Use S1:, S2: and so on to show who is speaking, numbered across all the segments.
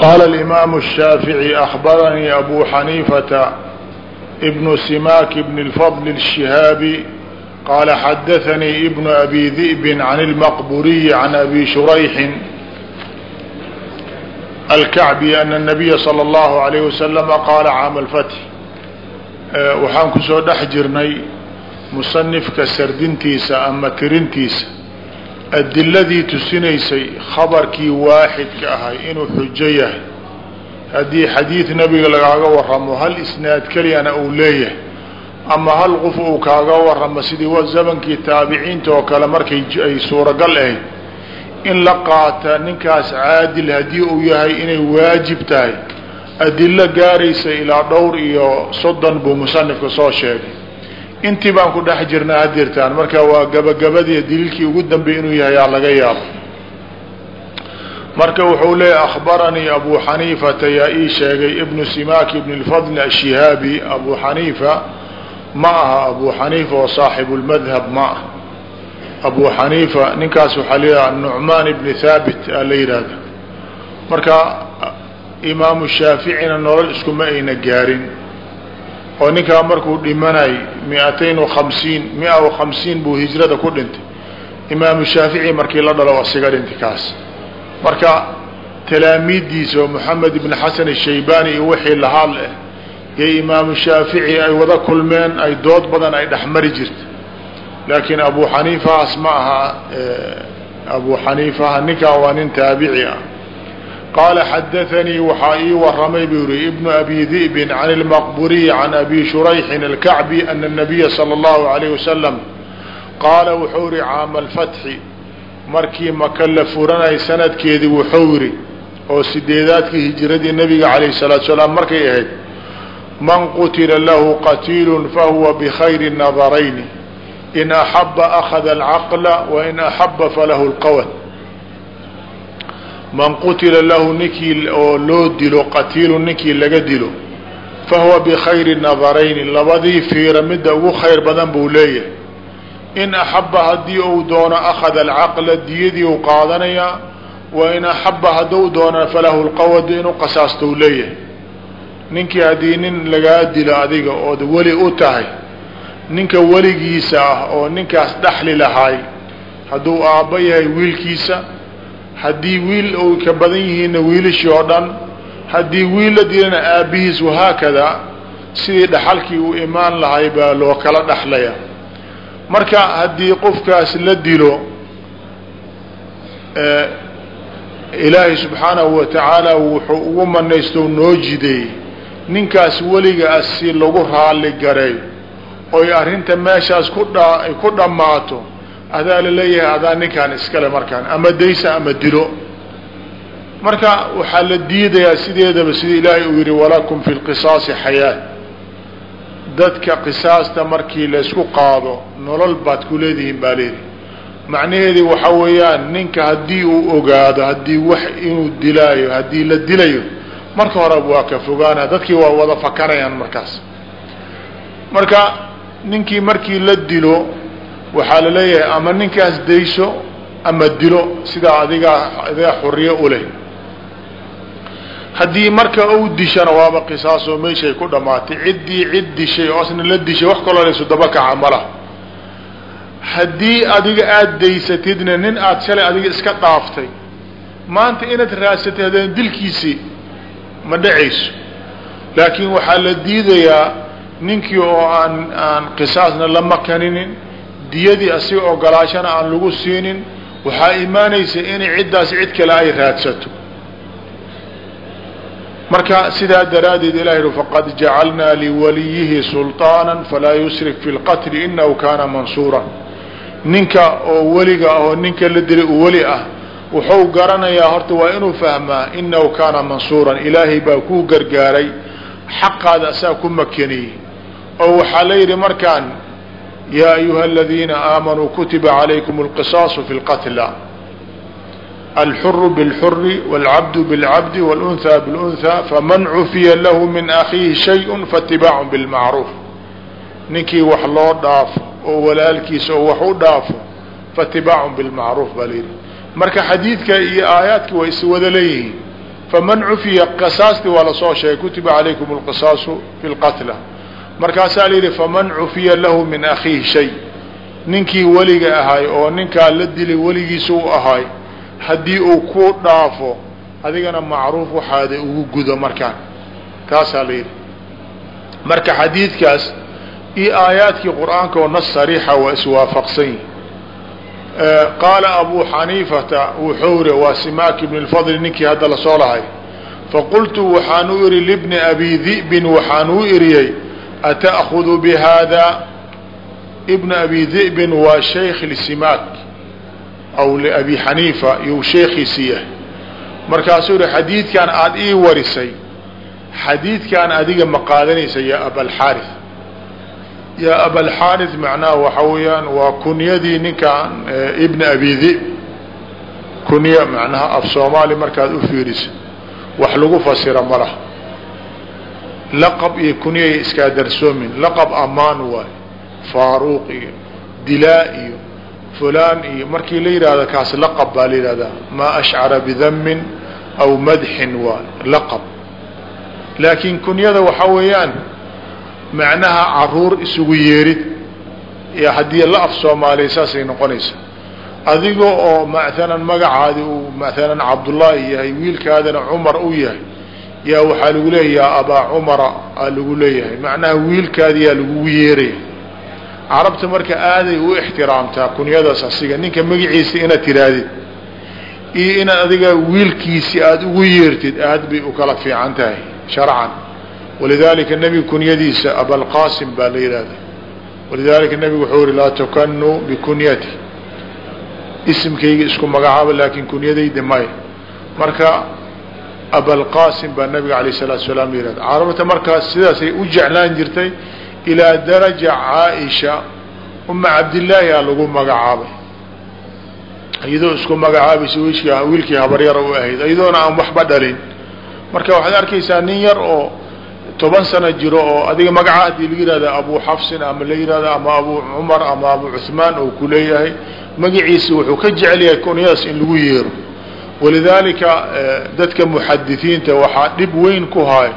S1: qaala alimaamu الshaafiعي akhbaranii abu xaniifata ibnu simaak ibn اlfadl الshihaabi qaala xadaanii ibnu abi di'bin can اlmaqburiyi can abi shurayxin alkacbi ana الnabiya salى اllahu عalayh wasalama qaala caama اlfatx waxaan kusoo dhex jirnay musanifka sardintiisa ama tirintiisa adiladii tusinaysay khabarkii waaxidka ahay inuu xujo yahay. Haddii xadiid nabiga lagaaga waramo hal isnaad keliyana uu leeyahay. Ama hal qof uu kaaga waramo sidii zamankii taabiciinta oo kale markay ay suuragal ahayd. In la qaata ninkaas caadil haddii uu yahay inay waajib tahay. Adilo gaaraysa ilaa dhowr iyo soddon buu musanifka soo sheegay intii baan ku dhex jirnaa hadirtaan marka waa gabagabadii daliilkii ugu dambeey inuu yahay aa laga yaabo. Marka wuxuu leeyahy akhbaranii abu xaniifata yaa ii sheegay ibnu simaak ibn lfadl ashihaabi abu xaniifa ma aha abu xaniifa oo saaxibu lmadhab ma ah abu xaniifa ninkaas waxaa leeyaha nucmaan ibni thaabit aa la yidhaahda marka imaamu shaaficina nolol iskuma ayna gaarin oo ninkaa markuu dhimanay miatayn hamsiin mia o hamsiin buu hijrada ku dhintay. Imaamu shaafici markii la dhalo asiga dhintay kaas. Marka talaamiiddiisa moxamed ibn xasan ashaybani iyo wixii lahaal ah yay imaamu shaafici ay wada kulmeen ay dood badan ay dhexmari jirta. Laakiin abu xaniifahaas ma aha abu xaniifaha ninkaa waa nin taabici ah qaala xadaanii waxaa ii waramay buu yihi ibnu abi di'bin can lmaqburiyi can abi shurayxin alkacbi ana nabiya sala allahu alayh wasalam qaala wuxuu yihi caama alfatxi markii maka la furanay sanadkeedii wuxuu yihi oo sideedaadkii hijiradii nabiga calayh salaatu salaam markay ahayd man qutila lahu qatiilun fahuwa bikhayri nadarayni in axaba akhada alcaqla wain axaba falahu lqawad man qutila lahu ninkii oo loo dilo qatiilu ninkii laga dilo fahuwa bikhayri nadarayni labadii fiira midda ugu khayr badan buu leeyahay. In axaba haddii uu doono akhada alcaqla diyadii u qaadanayaa wa in axaba hadduu doono falahu lqawadu inuu qasaasto u leeyahay. Ninkii haddii nin lagaa dilo adiga ood weli u tahay ninka weligiisa ah oo ninkaas dhaxli lahaay hadduu aabba yahay wiilkiisa haddii wiil oy ka badan yihiinna wiilashii oo dhan haddii wiil la dilana aabbihiis wahaakada sidii dhaxalkii uu imaan lahay baa loo kala dhaxlaya marka haddii qofkaas la dilo ilaahay subxaanahu wa tacaala wuxuu ugu manaysto noo jideeyey ninkaas weliga ah si lagu raalli gareeyo oy arrinta meeshaas ku dha ku dhammaato adaa la leeyahay adaa ninkaan iskale markaan ama daysa ama dilo. Marka waxaa la diidayaa sideedaba sida ilaahay uu yihi walakum fi lqisaasi xayaat. Dadka qisaasta markii laysku qaado nolol baad ku leedihiin baa leedihi macnaheedii waxa weeyaan ninka haddii uu ogaado haddii wax inuu dilaayo haddii la dilayo marka horeba waa ka fogaana dadkii waa wada fakanayaan markaas. Marka ninkii markii la dilo waxaa la leeyahay ama ninkaas dayso ama dilo sidaa adigaa adigaa xuriyo u leh. Haddii marka u dishana waaba qisaasoo meeshay ku dhammaatay. Ciddii cid dishay oo asna la dishay wax kaloo laysu daba kaca mala haddii adiga aada daysatidna nin aada shalay adiga iska dhaaftay maanta inaad raadsatay haddana dilkiisii ma dhacayso. Laakiin waxaa la diidayaa ninkii oo aan aan qisaasna la makaninin diyadii asiga ogolaashana aan lagu siinin waxaa imaanaysa inay ciddaas cid kale ay raadsato. Marka sidaa daraaddeed ilahi faqad jacalnaa liwaliyihi sulطaana falaa yusrik fi lqatli inahu kaana mansuura ninka oo weliga ah oo ninka la dilay u weli ah wuxuu garanayaa horta waa inuu fahmaa inahu kaana mansuuran. Ilaahay baa kuu gargaaray xaqaada asaa ku makeniyey oo waxaa la yidhi markaan yaa ayuha aladiina aamanuu kutiba calaykum alqisaasu fi lqatla alxuru bilxuri walcabdu bilcabdi walunhaa bilunhaa faman cufiya lahu min akhiihi shayun faatibaacun bilmacruuf ninkii wax loo dhaafo oo walaalkiisa oo wax u dhaafo faatibaacun bilmacruuf baa layidhi marka xadiidka iyo aayaadka waa is wada leeyihiin faman cufiya qisaastii waa la soo sheegay kutiba calaykum alqisaasu fi lqatla markaasaa la yidhi faman cufiya lahu min akhiihi shay. Ninkii weliga ahay oo ninkaa la dilay weligiisa u ahay haddii uu ku dhaafo adigana macruuf waxaada ugu gudo markaan. Taasaa la yidhi. Marka xadiidkaas iyo aayaadkii qur'aanka oo nas sariixa waa iswaafaqsan yihi qaala abu xaniifata wuxuu iri waa simaak ibn lfadli ninkii hadda la soo lahay. Faqultu waxaan u iri libni abi di'bin waxaan u iriyey ata'kudu bihada ibn abi di'bin waa shaykh lsimaak aw liabi xaniifa iyuu sheekhiisi yahay markaasuu yihi xadiidkan aada ii warisay xadiidkan adiga ma qaadanaysa yaa abalxaari yaa abalxaari macnaha waxa weeyaan waa kunyadii ninkan ibn abi dib kunya macnaha af soomaali markaad u fiiriso wax lagu fasira ma laha laqab iyo kunyay iskaa darsoomin. Laqab amaan waay. Faaruuq iyo dilaa iyo fulaan iyo markii la yidhahdo kaas laqab baa la yidhahdaa maa ashcara bidamin aw madxin waa laqab. Laakiin kunyada waxa weeyaan macnaha carruur isugu yeerid. Iyo haddii la af soomaaliya noqonaysa. Adiga oo maalan magacaadi uu maalan cabdullaahi yahay wiilkaadana cumar u yahay yaa waxaa lagu leeyahay abaa cumara aa lagu leeyahay. Macnaha wiilkaadi yaa lagugu yeeraya carabta marka aaday u ixtiraamtaa kunyadaas asiga ninka magaciisa inaad tirahdid iyo inaad adiga wiilkiisi aada ugu yeertid aad bay u kala fiican tahay sharcan. Walidalika nebiga kunyadiisa abalqasim baa la yihahda walidalika nebigu wuxuu yihi laa tukanuu bikunyati. Isimkayga isku magacaabo laakin kunyadayda may marka abalqaasim baa nabiga alayh salaatu salaam yihahda carabta markaas sidaasay u jeclaan jirtay ilaa daraja caaisha uma cabdillaahi a lagu magacaabay. Iyadoo isku magacaabaysa wiilkii wiilkii habaryara u ahayd iyadoona aan waxba dhalin. Marka waxaad arkaysaa nin yar oo toban sano jiro oo adiga magaca haddii la yihahda abu xafsin ama la yihahda ama abu cumar ama abu cuhmaan oo ku leeyahay wuxuu ka jecel yahay kunyadaas in lagu yeero walidaalika dadka muxadisiinta waxaa dhib weyn ku haay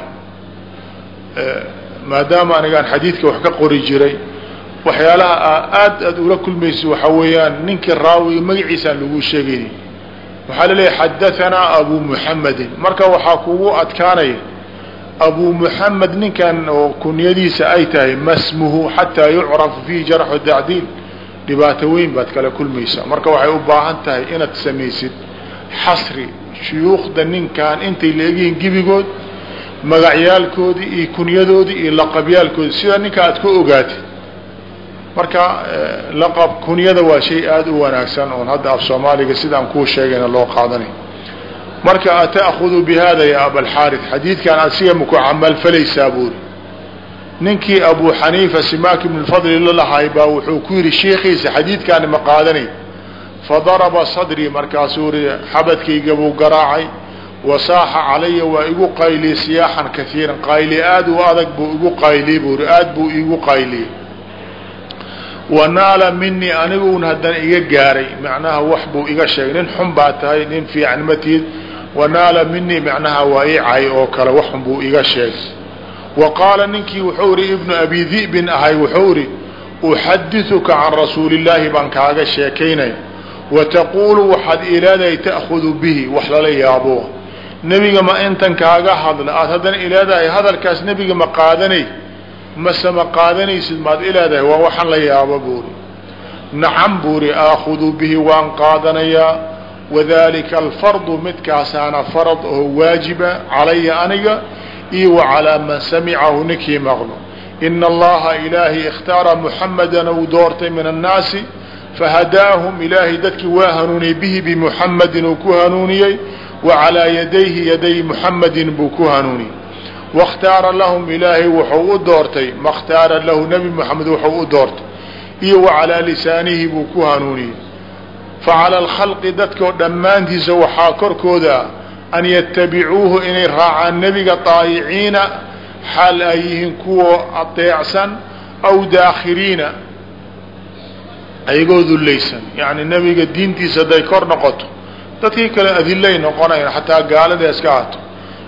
S1: maadaama anigaan xadiidka wax ka qori jiray waxyaalaha aad aad ula kulmaysa waxaa weeyaan ninkii raawiga magaciisaan lagu sheegayni waxaa la leeyahay xadahanaa abu muxamedin marka waxaa kugu adkaanaya abu muxamed ninkan oo kunyadiisa ay tahay masmuhu xataa yucrafu fihi jarxu tacdiil dhibaato weyn baad kala kulmaysaa marka waxay u baahan tahay inaad samaysid xasri shuyuukhda ninkan intay la egyihiin gebigood magacyaalkoodii iyo kunyadoodii iyo laqabyaalkoodii sida ninka aad ku ogaatid. Marka laqab kunyada waa shay aada u wanaagsan oon hadda af soomaaliga sidaan kuu sheegayna loo qaadanay marka ata'kudu bihada ya abalxaari xadiidkan asiga maku camalfalaysaa buuri. Ninkii abu xaniifa simaak ibn lfadli lalahay baa wuxuu ku yidhi sheekiisa xadiidkaani ma qaadanay fadaraba sadrii markaasuu ri xabadkayga buu garaacay. Wasaaxa calaya waa igu qayliyey siyaaxan kaiiran qayli aad u adag buu igu qayliyey buuri aad buu igu qayliyey. Wanaala minii aniguun haddana iga gaaray. Macnaha wax buu iga sheegay. Nin xun baa tahay nin fiican matid wanaala minii macnaha waa i cay oo kale waxun buu iga sheegay. Wa qaala ninkii wuxuu ihi ibnu abi di'bin ahay wuxuu ihi uxadiثuka can rasuuli illaahi baan kaaga sheekaynaya wataquulu waxaad ileedahay ta'hudu bihi wax lala yaabo nebiga ma intan kaaga hadla aad haddana ileedahay hadalkaas nebiga ma qaadanay mase ma qaadanaysid maad ileedahay waa waxaan la yaabo buuri nacam buuri aakhudu bihi waan qaadanayaa wadalika alfardu midkaasaana farad oo waajiba calaya aniga iyo wa calaa man samicahu ninkii maqlo ina allaha ilaahay ikhtaara muxamadan uu doortay min annaasi fahadaahum ilaahay dadkii waa hanuuniyey bihi bimuxamadin uu ku hanuuniyey wa yadayhi yaday muxamadin buu ku hanuuniyey wakhtaara lahum ilaahay wuxuu u doortay makhtaara lahu nebi moxamed wuxuu u doortay iyo wa calaa lisaanihi buu ku hanuuniyey facala alkhalqi dadkoo dhammaantiisa waxaa korkooda an yatabicuuhu inay raacaan nebiga daayiciina xaal ay yihiin kuwa adeecsan aw daakhiriina ayagoo dullaysan. Yacni nebiga diintiisa hadday kor noqoto dadkii kale adilay noqonayan xataa gaalada iska ato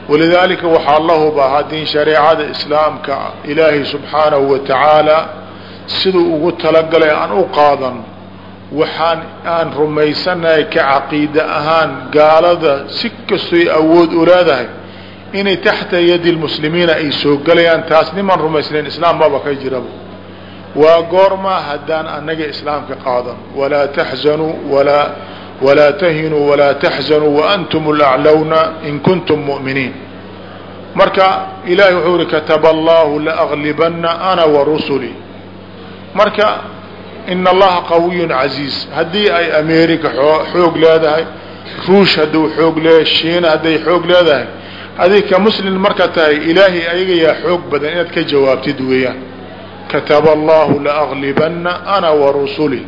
S1: walidaalika waxaa la hubaa haddii shareecada islaamka ilaahay subxaanahu wa tacaala siduu ugu talagalay aan u qaadan waxaan aan rumaysanahay ka caqiida ahaan gaalada si kastoy awood u leedahay inay taxta yadi lmuslimiina ay soo gelayaan taas niman rumaysnayn islaam maba ka jiraba waa goormaa haddaan annaga islaamka qaadan. Walaa taxzanuu walaa walaa tahinuu walaa taxzanuu waantum laclowna in kuntum mu'miniin. Marka ilahay wuxuu ihi kataba allahu laaglibana ana warusulii marka in allaha qawiyun casiiz haddii ay america xoog leedahay ruush hadduu xoog leeyahay shiina hadday xoog leedahay adig ka muslim marka tahay ilaahay ayaga yaa xoog badan inaad ka jawaabtid weeyaan kataba allahu laaglibana ana warusuli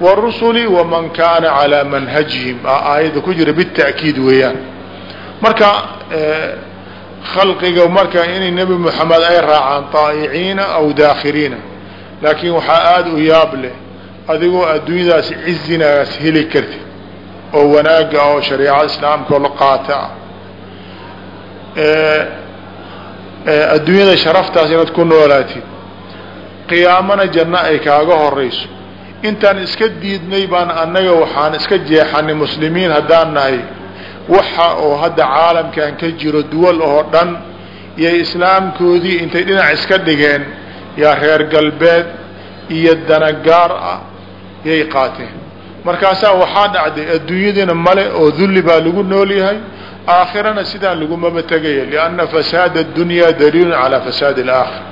S1: warusuli waman kaana calaa manhajihim aayadda ku jira bita'kiid weeyaan marka khalqiga marka inay nebi moxamed ay raacaan taa'iciina aw daakhiriina laakiin waxaa aada u yaab leh adigoo adduunyadaasi cizinaas heli kartid oo wanaaga oo shareecada islaamka la qaata ah adduunyada sharaftaas inaad ku noolaatid qiyaamana janno ay kaaga horayso intaan iska diidnay baan annaga waxaan iska jeexanay muslimiin haddaan nahay. Waxa oo hadda caalamkan ka jiro duwal oo dhan yay islaamkoodii intay dhinac iska dhigeen yaa reer galbeed iyo danagaar ah yay qaateen. Markaasaa waxaa dhacday adduunyadiina male oo dulli baa lagu nool yahay aakhirana sidaan lagumaba tegaya lianna fasaada adunyaa daliilun calaa fasaadi alaakhira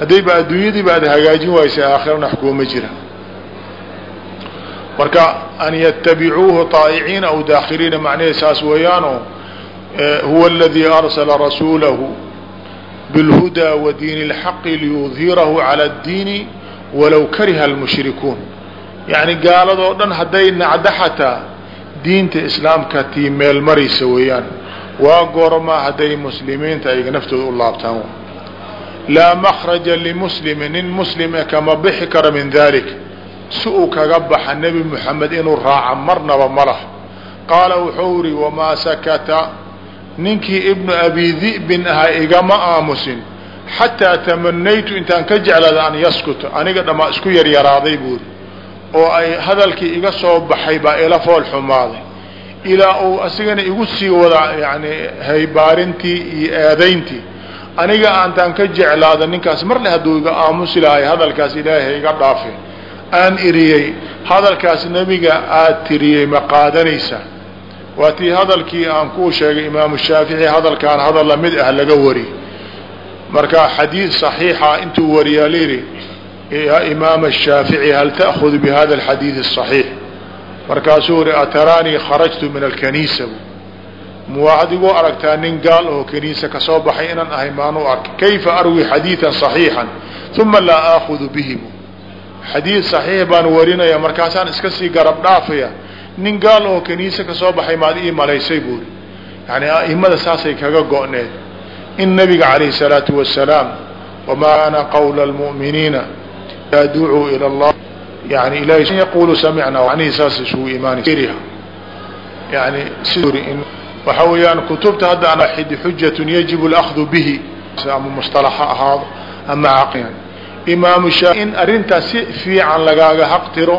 S1: haddayba adduunyadiiba aad hagaajin waysay aakhirana wax kuuma jira marka an yatabicuuhu طaa'iciina aw daakhiriina macnaheed saas weeyaano huwa aladii arsala rasuulahu bilhudaa wa diini اlxaqi liyudhirahu calى اddiini walow kariha almushrikuun yacni gaaladoo dhan hadday nacdo xataa diinta islaamka tii meel maraysa weeyaan waa goormaa hadday muslimiinta ayga naftooda u laabtaan laa makhraja limuslimi nin muslime kama bixi karo min dalik si uu kaga baxa nebi moxamed inuu raaca marnaba ma lah qaala wuxuu ihi wamaa sakata? Ninkii ibnu abi di'bin ahaa igama aamusin. Xataa tamanaytu intaan ka jeclada an yaskuta aniga dhammaa isku yaryaraaday buuri oo ay hadalkii iga soo baxay baa ila fool xumaaday. Ilaa uu asigana igu sii wada yani haybaarintii iyo eedayntii aniga aantaan ka jeclaada ninkaas marle hadduu iga aamusi lahay hadalkaas ilaahay iga dhaafe aan iriyey hadalkaas nebiga aad tiriyey ma qaadanaysa waa tii hadalkii aan kuu sheegay imaamu shaafici hadalkaan hadal lamid ah laga wari marka xadiid صaxiixa intuu wariyaa layidhi ya imaam الshaafiعي hal taأkhud bhada الxadiiث الصaxiix markaasuu uri ataraanii kharajtu min alkaniisa muwaad igu aragtaa nin gaal oo kaniisa kasoo baxay inaan ahay maanu arka kayfa arwi xadiiثa صaxiixa ثuma laa aakudu bihi xadiid صaxiix baan warinaya markaasaan iska sii garab dhaafaya nin gaal oo kaniisa kasoo baxay maad ii malaysay buuri yani a'imada saasay kaga go'need in nabiga calayh الsalaatu wasalaam wamaa kaana qawla اlmu'miniina idaa ducuu ila اllah yani ilahay yaqulu samicna macnihii saas isugu imaanaysa yani siduri in waxa weeyaan kutubta hadda aan xid xujatun yajibu alahdu bihi. Ama mustalaxa ahaado ama caqidan imaamu shaa in arrintaas si fiican lagaaga xaq tiro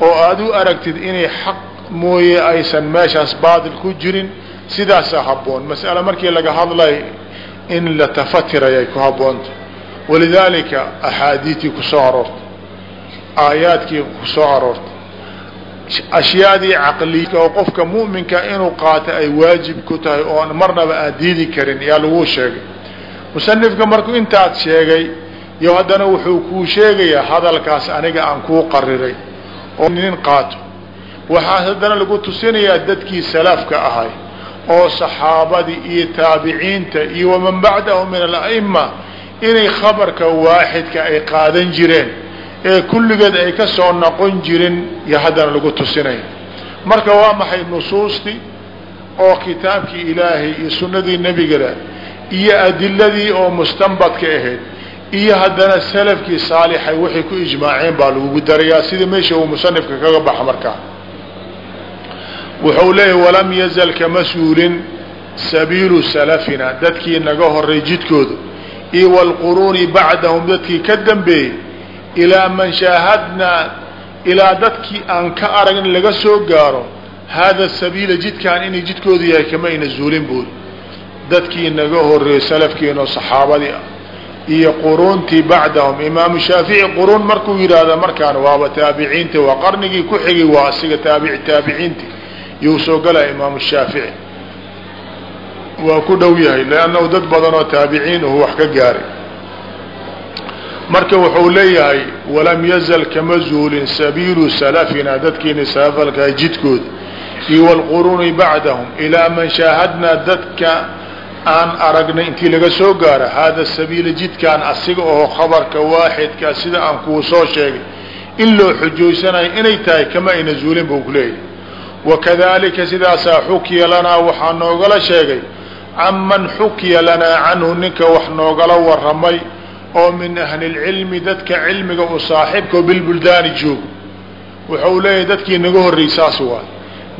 S1: oo aad u aragtid inay xaq mooye aysan meeshaas baadil ku jirin sidaasaa habboon. Mas'ale markii laga hadlayo in la tafatirayay ku habboonta walidaalika axaadiitii ku aroortay. Aayaadkii ku aroortay ashyaadii caqliga oo qofka mu'minka inuu qaato ay waajib ku tahay oon marnaba aan diidi karin yaa laguu sheegay. Musanifka markuu intaad sheegay yo haddana wuxuu kuu sheegayaa hadalkaas aniga aan kuu qariray oo nin qaato. Waxaa haddana lagu tusinayaa dadkii salafka ahay oo saxaabadii iyo taabiciinta iyo waman bacdahu min ala'ima inay khabarka waaxidka ay qaadan jireen ee kulligeed ay ka soo noqon jirin iyo haddana lagu tusinaya marka waa maxay nusuustii oo kitaabkii ilaahay iyo sunnadii nebigada iyo adiladii oo mustanbadka ahayd iyo haddana salafkii saalixay waxay ku ijmaaceen baa lagugu darayaa. Sida meesha uu musanifka kaga baxa markaa wuxuu leeyahy walam yazal kama suulin sabiilu salafina dadkii naga horay jidkooda iyo wاlquruuni bacdahum dadkii ka dambeeyey ilaa man shaahadnaa ilaa dadkii aan ka arag in laga soo gaaro hada sabiila jidkaan inay jidkoodu yahay kama ayna zuulin buuri dadkii naga horeeyey salafkiinoo saxaabadii ah. Iyo quruuntii bacdahum. Imaamu shaafici quruun markuu yidhaahda markaan waaba taabiciinti waa qarnigii ku xigay waa asiga taabici taabiciinti yuu soo galaya imaamu shaafici. Waa ku dhow yahay lannahu dad badan oo taabiciin uhu wax ka gaaray marka wuxuu leeyahay walam yazal kama zuulin sabiilu salafina dadkiina salafalkaa jidkooda iyo wlquruuni bacdahum ilaa man shaahadnaa dadka aan aragnay intii laga soo gaaro hada sabiila jidkaan asiga oo khabarka waaxidkaa sida aan kuu soo sheegay in loo xujoysanayo inay tahay kama ayna zuulin buu kuleeyahay wakadalika sidaasaa xukiya lanaa waxaa noogala sheegay canman xukiya lanaa canhu ninka wax noogala waramay oo min ahli lcilmi dadka cilmiga u saaxiibka oo bilbuldaani joogo. Wuxuu leeyahay dadkii naga horrey saas waay.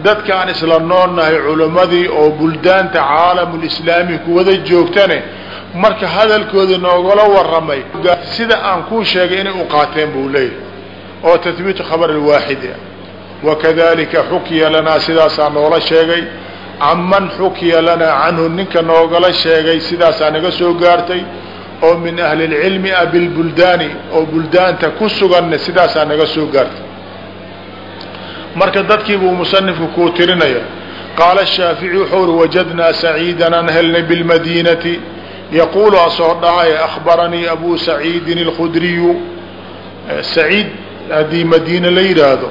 S1: Dadkaan isla noolnahay culimmadii oo buldaanta caalamulislaami kuwada joogtane marka hadalkooda noogala waramay sida aan kuu sheegay inay u qaateen buu leeyahay. Oo tahbiitu khabar alwaaxidi wakadalika xukiya lanaa sidaasaa noola sheegay. Canman xukiya lanaa canhu ninka noogala sheegay sidaasaa naga soo gaartay oo min ahli lcilmi a bilbuldaani oo buldaanta ku suganna sidaasaa naga soo gaartay. Marka dadkii buu musanifku kuu tirinaya qaala shaafici wuxuu uri wajadnaa saciidan helnay bilmadiinati. Yaquulu asoo dhahaya akhbaranii abu saciidin اlkhudriyu saciid haddii madiina la yidhaahdo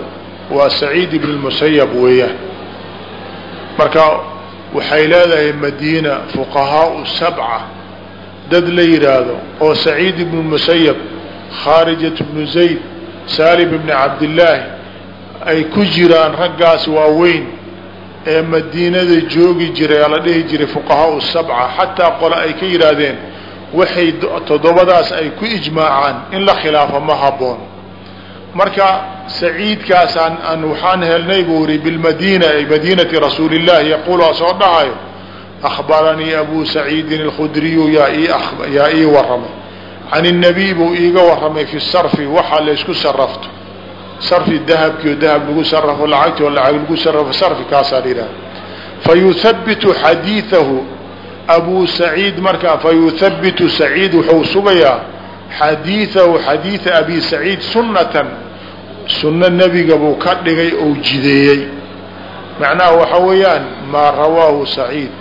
S1: waa saciid ibn musayab weeyaan. Marka waxay leedahay madiina fuqahaau sabca dad la yidhaahdo oo saciid ibn musayab khaarijat bnu zayd saalim ibni cabdillaahi ay ku jiraan raggaas waaweyn ee madiinada joogi jiray la dhihi jiray fuqahaau sabca xataa qole ay ka yidhaahdeen waxay toddobadaas ay ku ijmaacaan in la khilaafo ma habboon. Marka saciidkaasaan aan waxaan helnay buu iri bilmadiina ay madiinati rasuuli illahi yaquulu asoo dhahayo akhbaranii abuu saciidin alkhudriyu yaa ii warramay can innabiy buu iiga warramay fi sarfi waxaa laysku sarafto sarfi dahabkiio dahab lagu sarrafo lacagti oo lacag lagu sarrafo sarfi kaasaa layidhaha fa yuhabitu xadiidahu abuu saciid markaa fa yuhabitu saciid wuxuu sugayaa xadiidahu xadiida abi saciid sunnatan sunno nebiga buu ka dhigay ou jideeyey macnaha waxa weeyaan maa rawaahu saciid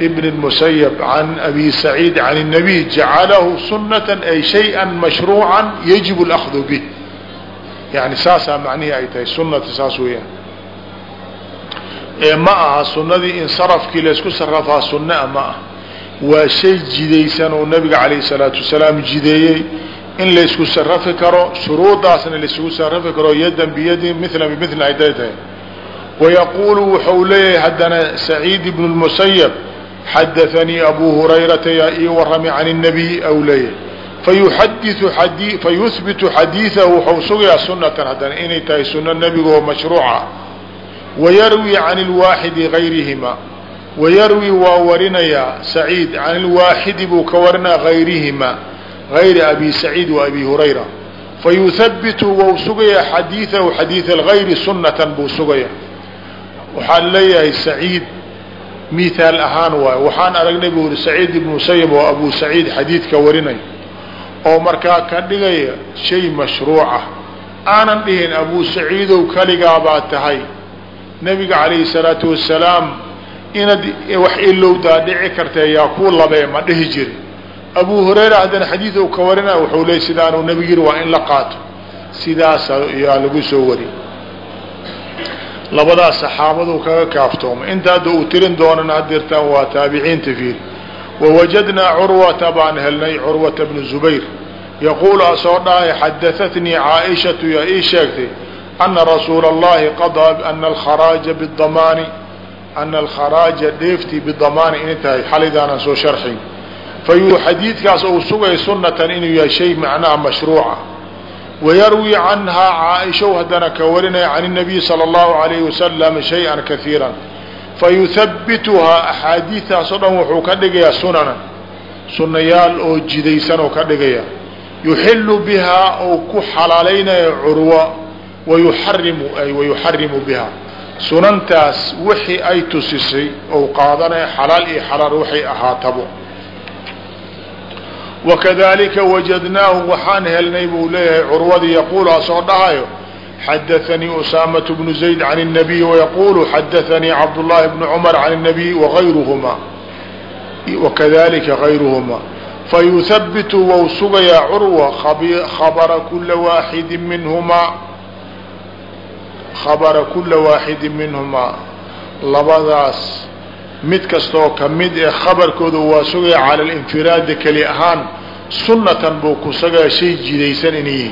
S1: ibn الmusayb can abi saciid can الnabiy jacalahu sunatan ay shayئa mashruuca yajib اlأkhdu bih yani saasaa macnihii ay tahay sunata saas weeyaan ee ma aha sunadii in sarafkii laysku sarafaa sunaa ma ah waa shay jidaysan oo nabiga calayh الsalaatu wasalaam jideeyey in laysku sarafi karo shuruudaasna laysku sarafi karo yadan biyadin mila bimil ay day tahay wayaquulu wuxuu leeyahay haddana saciid ibn اmusayb xadaanii abu hurayrata yaa ii warami can الnabiy aw leeyahay fayuadiu fayuhbitu xadiiثahu wuxuu sugayaa sunatan haddana inay tahay suno nebigo mashruuca wayarwi can اlwaaxidi gayrihima wayarwi waa warinayaa saciid can اlwaaxidi buu ka warinaya gayrihima غayri abi saciid wa abi hurayra fayuhabitu wou sugayaa xadiiثahu xadiiث اlgayri sunatan buu sugaya waxaan leeyahay saciid mihaal ahaan waayo. Waxaan aragnay buu uri saciid ibn musayib oo abu saciid xadiidka warinay oo markaa ka dhigaya shay mashruucah aanan dhihin abu saciidow kaligaabaa tahay. Nebiga calayhi salaatu wasalaam inaad wax ilowdaa dhici kartee yaa kuu labee ma dhihi jiri. Abu hurayra haddana xadiid ou ka warinaya wuxuu leey sidaanuu nebig yiri waa in la qaato. Sidaas yaa lagu soo wari labadaas saxaabadu kaga kaaftooma. Inta hadda uu tirin doonana hadirtaan waa taabiciinta fiiri. Wawajadnaa curwata baan helnay curwata bnu zubayr. Yaquulu asoo dhahay xadaatnii caaishatu yaa ii sheegtay ana rasuula اllahi qadaa ana alkharaaja bidamaani ana alkharaaja dheeftii bidamaani inay tahay xalidaanaan soo sharxin fayu xadiidkaas uu sugay sunatan inuu yahay shay macnaha mashruuca wayarwi canhaa caaishow haddana ka warinaya can الnabiy salى اllahu alayhi wasalam shayئa kaiira fayuhabituhaa axaadiidaas o dhan wuxuu ka dhigayaa sunanan sunayaal oo jidaysan oo ka dhigaya yuxilu bihaa ou ku xalaalaynaya curwa wayuxarimu ay wayuxarimu bihaa sunantaas wixii ay tusisay ou qaadanaya xalaal iyo xaraar waxay ahaatabo wakadalika wajadnaahu waxaan helnay buu leeyahay curwadii yaquulu asoo dhahayo xadaanii usaamaة bnu zayd can الnabiy wayaqulu xadaanii cabdullahi bnu cumar can الnabiy wagayruhuma wakadalika gayruhuma fayuhabitu wou sugayaa curwa khabara kula waaxidi minhumaa khabara kula waaxidi minhumaa labadaas mid kastaoo ka mid ee khabarkooda waa sugaya cala linfiraadi keli ahaan sunatan buu ku sugaya shay jidaysan inay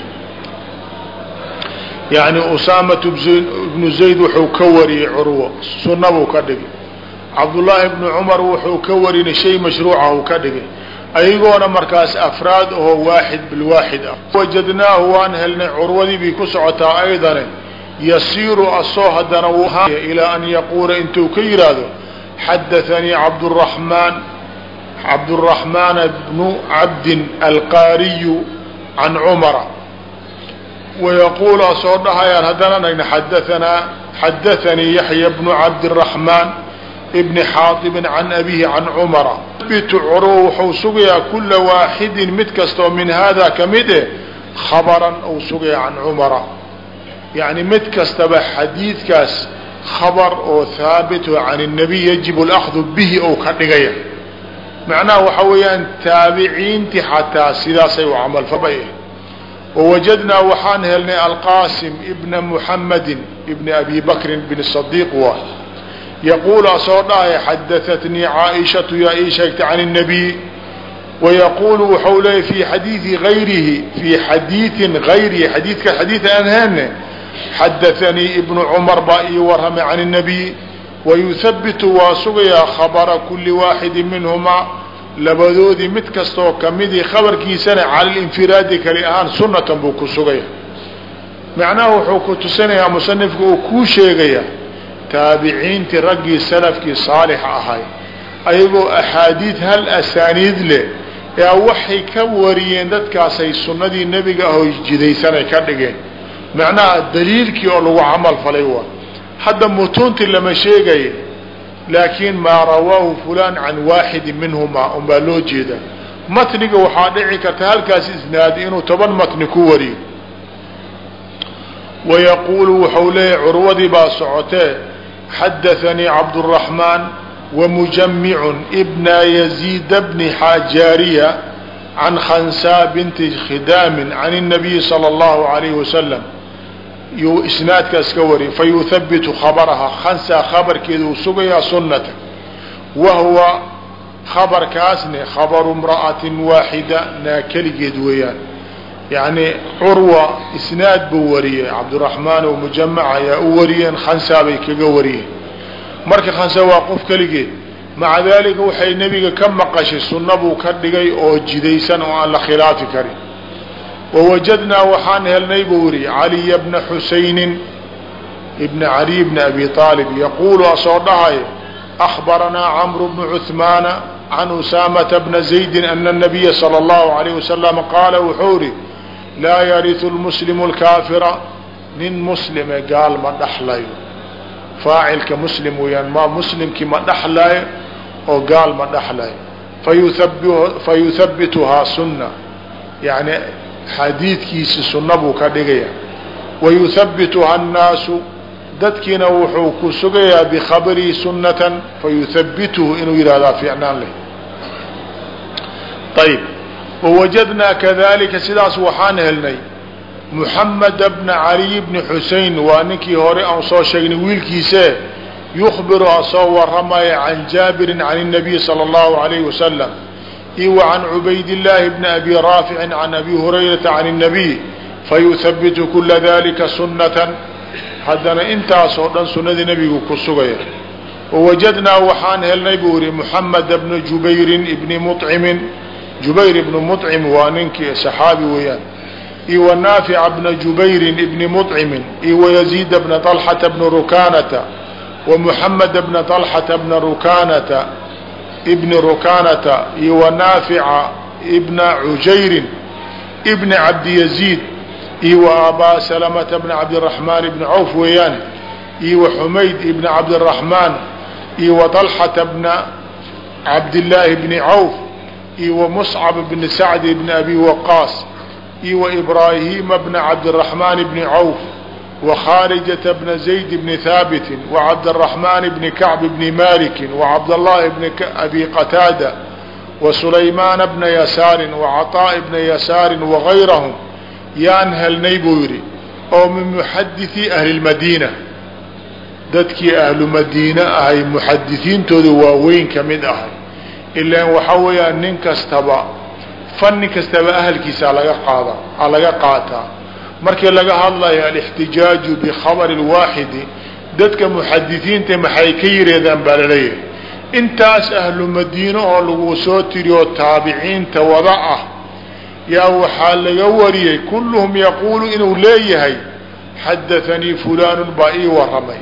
S1: yani usaamatu bnu zayd wuxuu ka wariyey curwo sunna buu ka dhigay. Cabdullaahi bnu cumar wuxuu ka warinay shay mashruuca uu ka dhigay. Ayagoona markaas afraad oo waaxid bilwaaxid ah. Wajadnaahu waan helnay curwadii bay ku socotaa aydane yasiiru asoo haddana ilaa an yaquula intuu ka yidhaahdo xadaanii cabduraxmaan cabduraxmaan bnu cabdin alqaariyu can cumara wayaquulu asoo dhahayaan haddana nagna xadaanaa xadaanii yaxya bnu cabdiraxmaan bni xaaibin can abihi can cumara bitu curwo wuxuu sugayaa kula waaxidin mid kastoo min hada ka mid eh khabaran uu sugaya can cumara yani mid kastaba xadiidkaas khabar oo haabit oo can الnabiy yajib اlأkhdu bihi ou ka dhigaya macnaha waxa weeyaan taabiciinti xataa sidaasay u camalfabay wawajadnaa waxaan helnay alqaasim ibna muxamadi ibni abi bakrin bn صadiq wa yaquulu asoo dhahaya xadaatnii caaishatu yaa ii sheegtay can الnabiy wayaquulu wuxuu leeyay fi xadiidi ayrihi fii xadiiin ayrihi xadiidka xadiid aan hene xadaanii ibnu cumar baa ii warramay can الnabiy wayuhabitu waa sugayaa khabara kuli waaxidi minhumaa labadoodii mid kastaoo kamidii khabarkiisana cala linfiraadi kali ahaan sunatan buu ku sugaya macnaha wuxuu ku tusinayaa musanifka uu kuu sheegaya taabiciintii raggii salafkii saalix ahay ayagoo axaadiid hal asaaniid leh ee waxay ka wariyeen dadkaasay sunnadii nebiga ahoy jidaysanay ka dhigeen macnaha daliilkii oo lagu camal falay waa hadda mutuunti lama sheegaya laakiin maa rawaahu fulaan can waaxidi minhumaa unbaa loo jeedaa matniga waxaa dhici karta halkaas isnaadi inuu toban matni ku wariyo wayaquulu wuxuu leeyahy curwadii baa socotee xadaanii cabdالرaحmaan wmujamic bna yaziid bni xajaariya can khansaa binti khidaamin can الnabiyi salى اllahu عalayhi wasalam yuu isnaadkaas ka wariy fayuhabitu khabaraha khansaa khabarkeeda uu sugayaa sunata wa khabarkaasne khabaru imra'atin waaxida naa keligeed weeyaan. Yani curwa isnaad buu wariyey cabdiraxmaan oo mujamac ayaa u wariyeen khansaa bay kaga wariyeen. Marka khansa waa qof keligeed maca daalika waxay nebiga ka maqashay sunna buu ka dhigay oo jidaysan oo aan la khilaafi karin wawajadnaa waxaan helnay buu yihi caliya bna xusaynin ibna caliy bni abi aalib yaquulu asoo dhahay akbaranaa camru bnu cuhmaana can usaamata bna zaydin ana nabiya sala allahu alayh wasalam qaala wuxuu ihi laa yariu lmuslimu lkaafira nin muslime gaal ma dhaxlayo faacilka muslim weeyaan ma muslimkii ma dhaxlayo oo gaal ma dhaxlayo fayuhabituhaa sunna yani xadiidkiisi sunna buu ka dhigaya wayuthabituha annaasu dadkiina wuxuu ku sugayaa bikhabarihi sunnatan fayuthabituhu inuu yihahdaa fiicnaan leh. Ayb wawajadnaa kadalika sidaas waxaan helnay muxameda bna caliy bni xusein waa ninkii hore aan soo sheegnay wiilkiise yukhbiru asoo waramaya can jaabirin can اnabiy sala اllahu alayh wasalam i wa can cubaydillaahi bni abi raaficin can abi hurayrata can الnabiy fayuhabitu kula dalika sunatan haddana intaasoo dhan sunadii nebigu ku sugaya wawajadnaa waxaan helnay buu yihi muxameda bna jubayrin ibni mucimin jubayr ibnu mucim waa ninkii saxaabi weeyaan iyo wanaafica bna jubayrin ibni muطcimin iyo wayaziida bna طalxata bna rukanata wamuxameda bna طalxata bna rukanata ibni rukanata iyo wanaafica ibna cujayrin ibni cabdiyaziid iyo wa abaa salamata bna cabdiraxmaan ibni cawf weeyaan iyo wa xumayd ibni cabdiraxmaan iyo wa طalxata bna cabdillaahi bni cawf iyo wa muscab bni sacd bni abi waqaas iyo wa ibraahiima bna cabdiraxmaan bni cawf haabitin wa cabdiraxmaan bni kacb bni maliki wa cabdallaahi bni abi qataada wa sulaymaana bna yasaarin wa caطaa'i bna yasaarin wagayrahum yaan helnay buu yidhi oo min muxadithii ahli lmadiina dadkii ahlu madiine ahay muxadisiintooda waaweyn ka mid ahay. Ilaan waxaa weeyaan nin kastaba fanni kastaba ahalkiisa laga qaada laga qaataa markii laga hadlayo alixtijaaju bikhabari lwaaxidi dadka muxadisiinta maxay ka yireedaan baa laleeyahay intaas ahlu madiino oo lagu soo tiriyo taabiciinta wada ah yaa waxaa laga wariyey kulluhum yaquulu inuu leeyahay xadaanii fulaanu baa ii waramay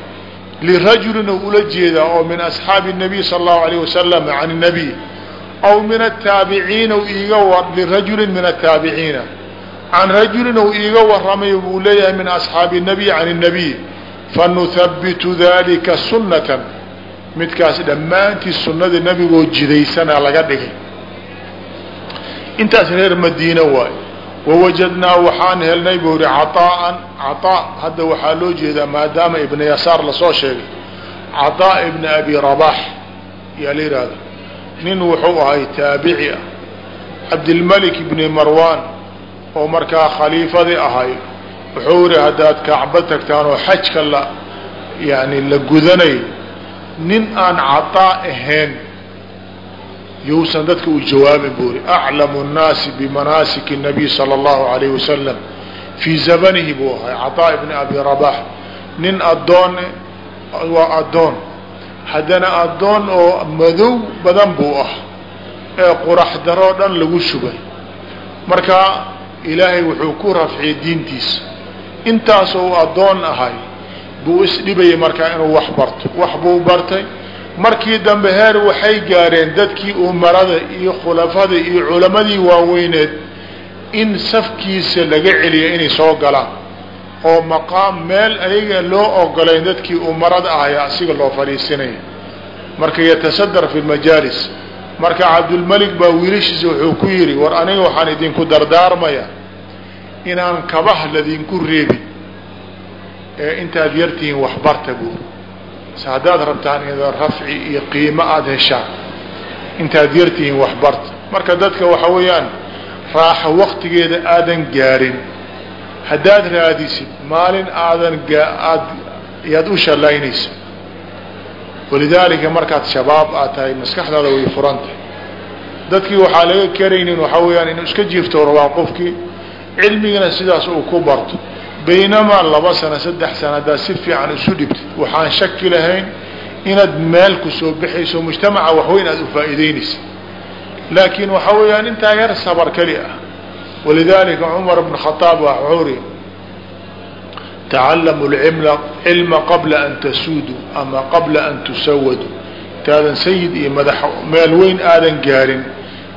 S1: lirajulin u ula jeedaa oo min asxaabi الnabiy sal اllahu alayh wasalam can الnabiy aw min ataabiciina iiga lirajulin min ataabiciina can rajulin uu iiga waramay buu leeyahay min asxaabi nabiy can اnabiy fanuhabitu dalika sunnatan midkaas dhammaantii sunnada nebigoo jidaysana laga dhigay intaas reer madiina waay wawajadnaa waxaan helnay buu yihi caaan caaa hadda waxaa loo jeedaa maadaama ibna yasaar la soo sheegay caaa ibna abi rabaax yaa la yidhaahda nin wuxuu ahay taabici ah cabdilmalik ibni marwaan oo markaa khaliifadii ahay wuxuu yihi haddaad kacba tagtaan oo xajka la yani la gudanayo nin aan caطaa ahayn yousan dadka u jawaabin buu ri aclamu الnaasi bimanaasiki الnabiy salى اllahu alayh wasalam fii zamanihi buu ahay caطaa ibni abi rabax nin adoon waa adoon haddana adoon oo madow badan buu ah ee qurax daroo dhan lagu shubay marka ilaahay wuxuu ku rafciyay diintiisa. Intaasoo u adoon ahay buu isdhibayay markaa inuu wax barto. Wax buu bartay. Markii dambe heer waxay gaareen dadkii umarada iyo khulafada iyo culamadii waaweyneed in safkiisa laga celiya inay soo galaan. Oo maqaam meel ayaga loo ogolayn dadkii umarada ahaya asiga loo fadhiisinaya. Marka yatasadar fi lmajaalis marka cabdulmalik baa wiilashiisa wuxuu ku yidhi war aniga waxaan idinku dardaarmaya inaan kabah ladinku reebin ee intaad yartihiin waxbarta buuri s haddaad rabtaan inaad rafci iyo qiimo aada heshaan intaad yartihiin waxbarta marka dadka waxa weeyaan raaxo waktigeeda aadan gaarin. Haddaad raadisid maalin aadan aad yaad u shallaynaysa walidaalika markaad shabaab aad tahay maskaxdaada way furan tahay. Dadkii waxaa laga karaynin waxaa weeyaan inuu iska jiifto rabaa qofkii cilmigana sidaas uu ku barto. Baynamaa laba sano saddex sano haddaad si fiican isu dhibtid waxaan shaki lahayn inaad meel ku soo baxayso mujtamaca waxweyn aad u faa'iideynaysa laakiin waxaa weeyaan intaa yar sabar keli ah. Walidaalika cumar bn khaaab waa curi tacallamu cilma qabla an tasuudu ama qabla an tusawadu. Intaadan sayid iyo madax meel weyn aadan gaarin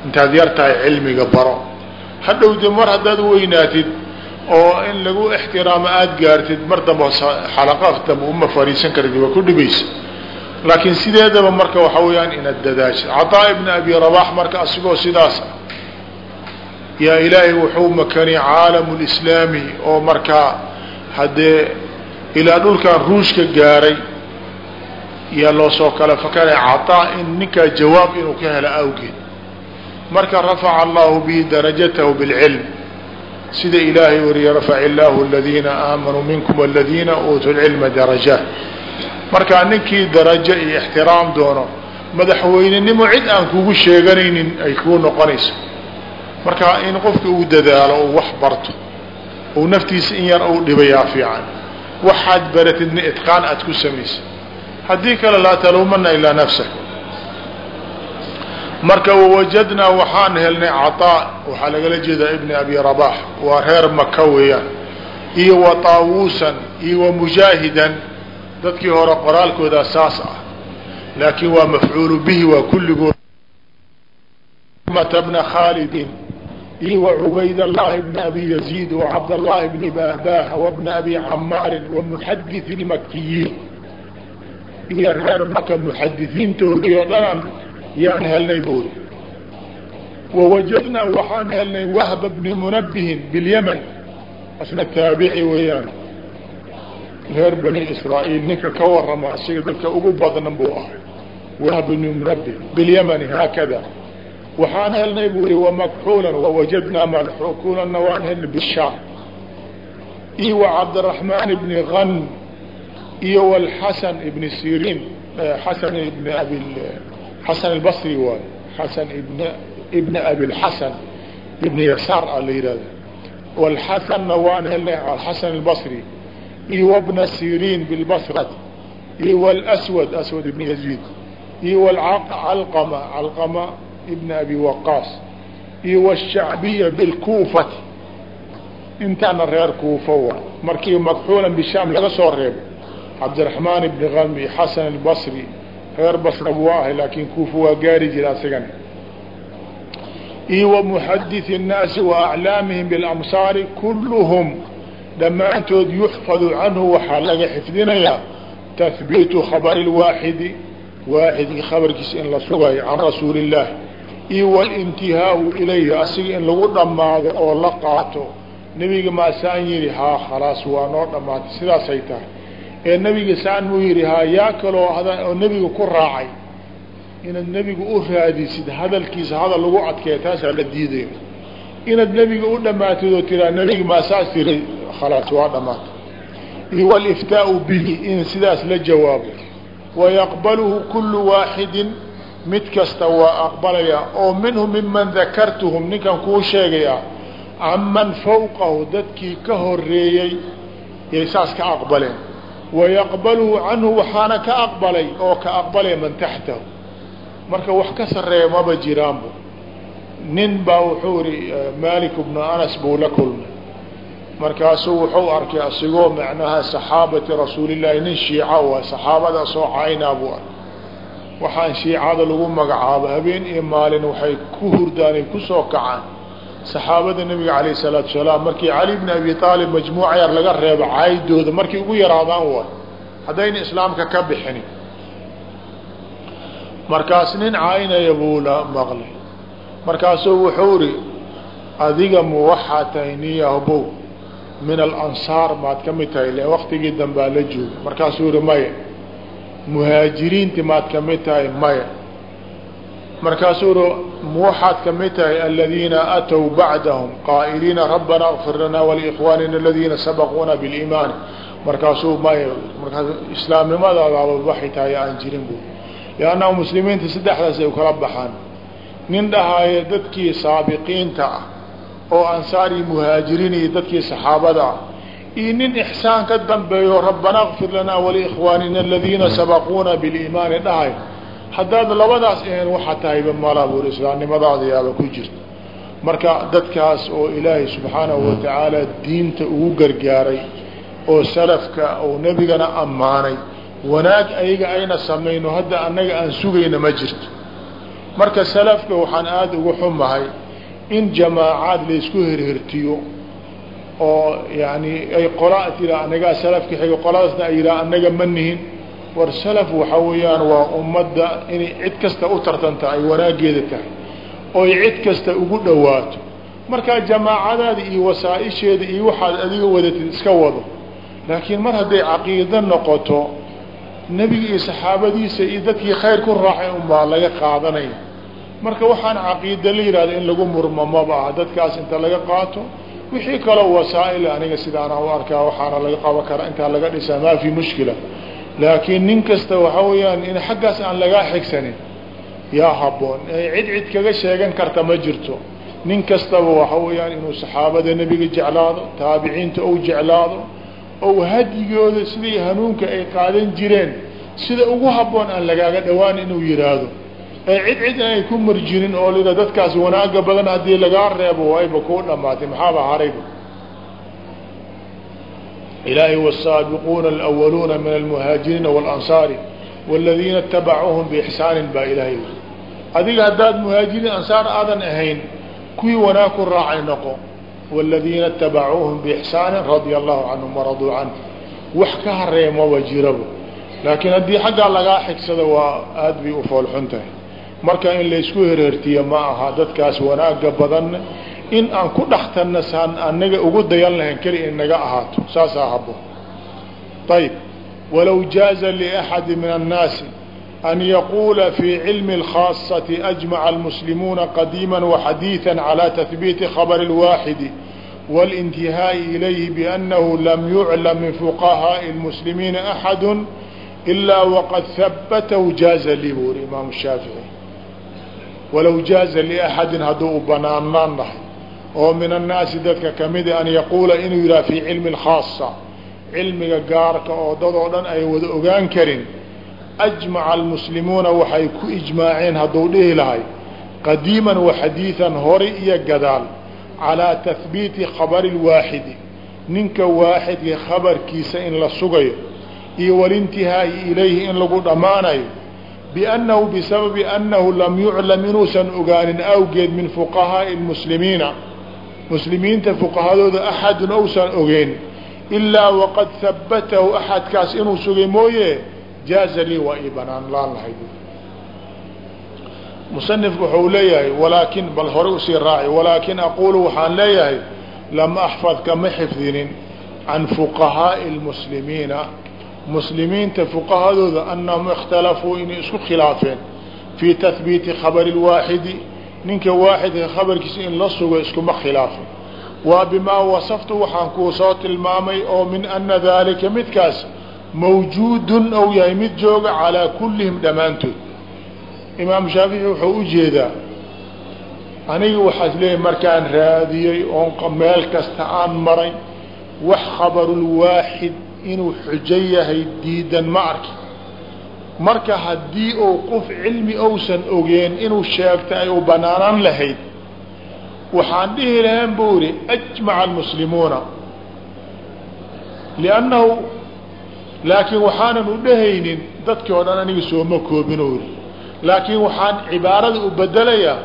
S1: intaad yar cilmiga baro. Hadhowde mar haddaad weynaatid oo in lagu ixtiraamo aada gaartid mar damba xalaqaaf uma fariisan kartid waa ku dhibaysa. Laakiin sideedaba marka waxaa weeyaan inaad dadaashid caطaa ibn abi rabax marka asigoo sidaas yaa ilaahay wuxuu makanay caalamu lislaami oo markaa haddee ilaa dhulkan ruushka gaaray yaa loo soo kala fakanaya caطaa in ninkaa jawaab inuu ka helo awgeed. Marka rafaca allahu bihi darajatahu bilcilm sida ilaahay wariye rafac illaahu aladiina aamanuu minkum aladiina uutuu lcilma darajaat markaa ninkii darajo iyo ixtiraam doono madaxweynenimo cid aan kugu sheeganaynin ay kuu noqonayso. Marka in qofka uu dadaalo uu wax barto uu naftiisa in yar uu dhibayaa fiican waxaad baratidna itqaan aad ku samaysa. Haddii kale laa taluumana ilaa nafsak. Marka wawajadnaa waxaan helnay caطaa waxaa lagala jeedaa ibni abi rabax waa reer maka weeyaan. Iyo wa taawuusan iyo wa mujaahidan. Dadkii hore qoraalkoodaa saas ah. Laakiin waa mafcuulu bihi waa kulligood. Bna khaalidin bni abi yaziid wa cabdallahi bni badah wa bna abi camaarin wa muxadith lmakiyiin iyo reer maka muxadisiintoodii oo dhanaan yaan helnay buuri wawajadnaa waxaan helnay wahba bni munabihin bilyaman asna taabici weeyaan reer bani israa'iil ninka ka warama asiga dadka ugu badnan buu ahay wahb bni munabih bilyamani haakada waxaan helnay buu yihi wamakxuulan wawajadnaa makxuulanna waan helnay bishaam iyo wa cabdiraxmaan ibni kan iyo wlxasan ibni siriin xasan ibn abi xasan albasri waay xasan ibn ibna abilxasan ibni yasaar a la yihahda wlxasanna waan helnay alxasan albasri iyo wbna siriin bilbasrat iyo wlswad aswad ibn yaziid iyo wlcalqama calqama ibn abi waqaas iyo wshacbiya bilkuufati intaana reer kuufa wa markii makxuulan bishaam laga soo reebo cabdiraxmaan ibni kalmi xasan albasri reer basra buu ahay laakiin kuufa waa gaari jira asigana iyo wa muxadith الnaasi wa aclaamihim bilamsaari kulluhum dhammaantood yuxfadu canhu waxaa laga xifdinayaa tahbiitu khabari lwaaxidi waaxidkii khabarkiisa in la sugayo can rasuuli اllahi iyo walintihaau ilayhi asiga in lagu dhammaado oo la qaato. Nebiga maasaan yihi haa khalaas waa noo dhammaatay. Sidaasay tahay. Ee nebiga saan muu yihi haa yaa kaloo oo nebiga ku raacay inaad nebiga u raadisid hadalkiisa hadal lagu adkeeya taasaa la diidayo. Inaad nebiga u dhammaatid oo tiraa nebiga maasaas tiri khalaas waa dhamaatay iyo waliftaau bihi in sidaas la jawaabo. Wayaqbaluhu kulu waaxidin mid kasta waa aqbalaya oo minhu miman dakartuhum ninkan kuu sheegaya canman fawqahu dadkii ka horeeyey yay saas ka aqbaleen. Wayaqbaluhu canhu waxaana ka aqbalay oo ka aqbalaya man taxtahu. Marka wax ka sareeya maba jiraanbo nin baa wuxuu ihi malik bnu anas buu la kulmay. Markaasuu wuxuu arkay asigoo macnaha saxaabati rasuulillahi nin shiica waa saxaabada soo caynaa buu arkay waxaan shiicada lagu magacaabo. Habeen iyo maalin waxay ku hurdaan ay ku soo kacaan. Saxaabada nabiga alayh salaatu salaam markii cali bni abi aalib majmuuca yar laga reebo caydooda markay ugu yaraadaan waay haddayna islaamka ka bixinin markaas nin caynaya buu la maqlay. Markaasuu wuxuu ri adiga mu waxaa tahay niyahbow min alansaar maad ka mid tahay le waktigii dambaa la jooga. Markaasuu ihi maya muhaajiriinti maad ka mid tahay maya. Markaasuu ihi waxaad ka mid tahay aladiina atow bacdahum qaa'iliina rabbana اغfir lana walikhwaanina aladiina sabaquuna biliimaani markaasuu maya markaas islaamnimadaadaaba waxay tahay aan jirin bu liannahu muslimiinta saddexdaas ay kala baxaan. Nin dhahaayo dadkii saabiqiinta ah oo ansaar iyo muhaajiriin iyo dadkii saxaabada ah iyo nin ixsaan ka dambeeyo rabbana kfir lanaa walikhwaanina aladiina sabaquuna biliimaani dhahay. Haddaad labadaas ahayn waxaa tahayba mala buuri islaamnimadaada yaaba ku jirta. Marka dadkaas oo ilaahay subxaanahu watacaala diinta ugu gargaaray oo salafka oo nebigana ammaanay wanaag ayaga ayna samayno hadda annaga aan sugayna ma jirto. Marka salafka waxaan aada ugu xumahay in jamaacaad laysku herhertiyo oo yani ay qola tiraa anagaa salafka xiga qoladaasna ay yihaa annaga ma nihin. War salaf waxa weeyaan waa ummadda inay cid kasta u tartanta ay wanaageeda tahay oy cid kasta ugu dhowaato. Markaa jamaacadaada iyo wasaaisheeda iyo waxaad adiga wadatid iska wado. Laakiin mar hadday caqiido noqoto nebiga iyo saxaabadiisa iyo dadkii khayr ku raacay unbaa laga qaadanaya. Marka waxaan caqiida la yihahdo in lagu murmo maba ah dadkaas inta laga qaato wixii kaloo wasaa'il aniga sidaana u arkaa waxaana laga qaban karaa intaa laga dhisaa maa fi mushkila. Laakiin nin kasta waxa weeyaan in xaggaas aan lagaa xigsanin yaa habboon. Cid cid kaga sheegan karta ma jirto. Nin kastaba waxa weeyaan inuu saxaabada nebiga jeclaado taabiciinta ou jeclaado ou hadyigooda sidii hanuunka ay qaadan jireen sida ugu habboon aan lagaaga dhawaan inuu yihaahdo ee cid cid inay ku marjinin oo lida dadkaas wanaaga badan haddii lagaa reebo wayba kuu dhamaatay maxaaba harayba ilaahay wالsaabiquuna alأwaluuna min almuhaajiriina wاlansaari wاladiina itabacuuhum bixsaanin baa ilaahay adiga haddaad muhaajiriin ansaar aadan ahayn kuwii wanaag ku raacay noqo wاladiina itabacuuhum bixsaanin radia allahu canhum waraduu canh wax ka hareeya maba jiraba laakiin haddii xaggaa lagaa xigsado waa aad bay u foolxun tahay marka in laysku herhertiya ma aha dadkaas wanaaga badan in aan ku dhaxtanna saan anaga ugu dayan lahayn keli in naga ahaato saasaa habo ayb walow jaaza liaxadi min annaasi an yaquula fii cilmi اlkhaasati ajmaca almuslimuuna qadiima waxadiiثa calى tahbiiti khabr اlwaaxidi wاlاntihaaءi ilayhi biأnnahu lam yuclam min fuqahaaءi اlmuslimiina axadu ilaa waqad habatahu jaaza lii buu uri imaamu shaafici walow jaaza liaxadin hadduu u banaanaan lahay oo min annaasi dadka kamida an yaquula inuu yidhaha fii cilmi اlkhaasa cilmiga gaarka oo dad oo dhan ay wada ogaan karin ajmaca almuslimuuna waxay ku ijmaaceen hadduu dhihi lahay qadiiman wa xadiidan hori iyo gadaal calaa tahbiiti khabari lwaaxidi ninka waaxidka khabarkiisa in la sugayo iyo walintihaa'i ilayhi in lagu dhammaanayo biannahu bisababi annahu lam yuclam inuusan ogaanin awgeed min fuqahaa'i lmuslimiina muslimiinta fuqahadooda axadun ousan ogeyn ilaa waqad habatahu axadkaas inuu sugay mooye jaaza lii waa ii banaan laan lahay musanifku wuxuu leeyahay walaakin bal hore u sii raaci walaakin aqulu waxaan leeyahay lam axfad kama xifdinin can fuqahaa'i lmuslimiina muslimiinta fuqahadooda annahum ikhtalafuu inay isku khilaafeen fii tahbiiti khabari lwaaxidi ninka waaxidka khabarkiisa in la sugo iskuma khilaafin. Waa bimaa wasaftu waxaan kuu soo tilmaamay oo min ana daalika midkaas mawjuudun ou yahay mid jooga calaa kullihim dhammaantood. Imaamu shaafici wuxuu u jeedaa aniga waxaas leeyahy markaan raadiyey oon meel kasta aan maray wax khabarulwaaxid inuu xujo yahay diidan ma arki. Marka haddii uu qof cilmi ousan ogeen inuu sheegta ay u banaanaan lahayd waxaan dhihi lahayn buu ihi ajmaca almuslimuuna. Liannahu laakiin waxaanan u dhehaynin dadkii o dhan aniga sooma koobin u ihi laakiin waxaan cibaarada u bedelayaa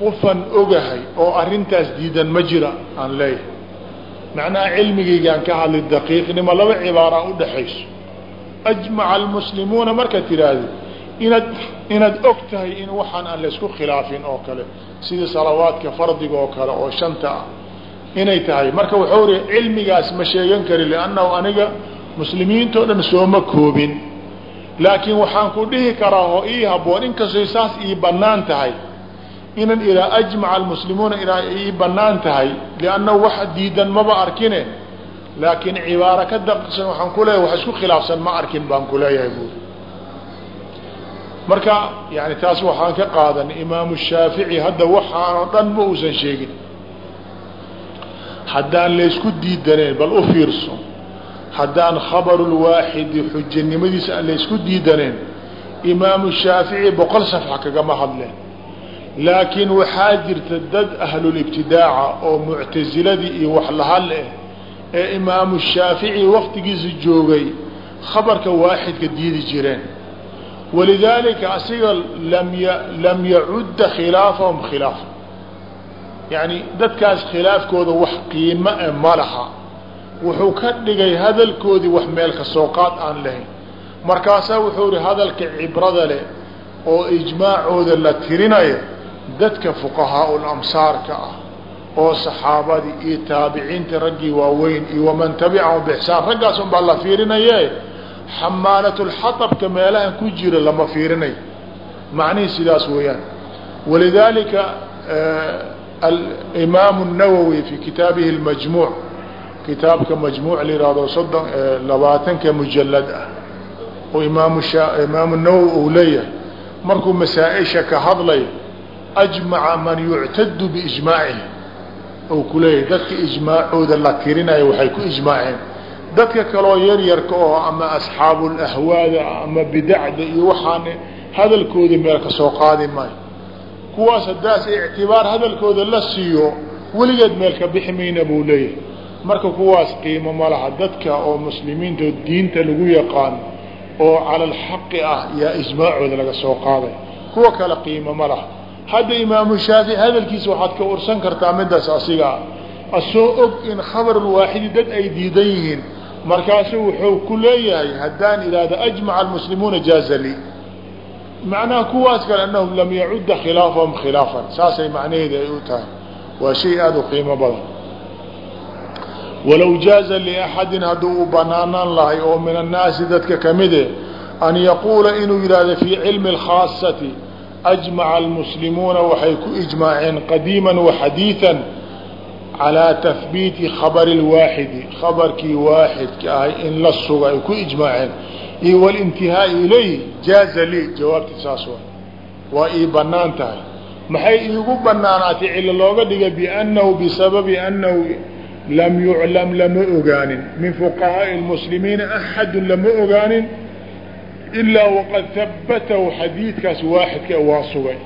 S1: qofan ogahay oo arrintaas diidan ma jira aan leeyahay macnaha cilmigaygaan ka hadlay daqiiqnimo laba cibaara u dhexayso ajmaca almuslimuuna markaad tidhaahdi inaad inaad og tahay in waxaan aan laysku khilaafin oo kale sidii salawaadka fardiga oo kale oo shanta ah inay tahay. Marka wuxuu ri cilmigaas ma sheegan kari liannahu aniga muslimiintao dhan sooma koobin. Laakiin waxaan ku dhihi karaa oo ii haboon inkastoo saas ii bannaan tahay inan ilaa ajmaca almuslimuuna ilaa ii bannaan tahay liannahu wax diidan maba arkine laakiin cibaaro ka daqisan waxaan ku leeyahay wax isku khilaafsan ma arkin baan ku leeyahay buuri marka yani taas waxaan ka qaadan imaamu shaafici hadda waxaanoo dhan ma uusan sheegin. Haddaan laysku diidaneen bal u fiirso. Haddaan khabarulwaaxidi xujanimadiisa aan laysku diidaneen imaamu shaafici boqol safxa kagama hadleen laakiin waxaa jirta dad ahlulibtidaaca oo muctasiladii iyo wax lahal eh ee imaamu shaafici waktigiisa joogay khabarka waaxidka diidi jireen. Walidaalika asiga lam yacudda khilaafahum khilaaf. Yani dadkaas khilaafkooda wax qiimo e ma laha. Wuxuu ka dhigay hadalkoodii wax meel ka soo qaad aan lahayn. Markaasaa wuxuu ihi hadalka cibrada leh oo ijmaacooda la tirinaya dadka fuqahaau lamsaarka ah oo saxaabadii iyo taabiciinta raggii waaweyn iyo waman tabicahum bixsaan raggaas un baa la fiirinaye xamaalatulxatabka meelahan ku jira lama fiirinayo macnihii sidaas weeyaan walidaalika alimaamu الnawowi fi kitaabihi اlmajmuuc kitaabka majmuuc la yihahdo soddon labaatanka mujalad ah oo imaam imaamu nawowi uu leeyahay markuu masaa-isha ka hadlayo ajmaca man yuctadu biijmaacihi ou ku leeyahay dadka ijmaacooda la tirinayo waxay ku ijmaaceen dadka kaloo yaryarka oo ama asxaabulahwaada ama bidacda iyo waxaan hadalkooda meel ka soo qaadi maayo kuwaas haddaas ictibaar hadalkooda la siiyo weligeed meel ka bixi mayna buu leeyahay marka kuwaas qiimo ma laha dadka oo muslimiinta diinta lagu yaqaan oo cala alxaqi ah yaa ijmaacooda laga soo qaaday kuwa kale qiimo ma laha hadda imaamu shaafici hadalkiisa waxaad ka ursan kartaa midaas asigaa asoo og in khabarulwaaxidi dad ay diidan yihiin. Markaasu wuxuu ku leeyahay haddaan idhaahdo ajmaca almuslimuuna jaaza macnaha kuwaas kale anahum lam yacudda khilaafahum khilaafan. Saasay macnaheedi ay u tahay. Waa shay aada u qiimo badan. Walow jaaza liaxadin hadduu u banaanaan lahay oo min annaasi dadka kamide an yaquula inuu yidhahdo fii cilmi alkhaasati ajmaca almuslimuuna waxay ku ijmaaceen qadiima waxadiian calىa tahbiiti khabari اlwaaxidi khabarkii waaxidka ahay in la suga ay ku ijmaaceen iyo wاlintihaai ilayh jaaza lii jawaabti saas wa waa ii banaan tahay maxay iigu banaanaatay cilo looga dhiga biannahu bisababi annahu lam yuclam lama ogaanin min fuqahaaءi اlmuslimiina axadu lama ogaanin ilaa waqad habatahu xadiidkaas waaxidka waa sugay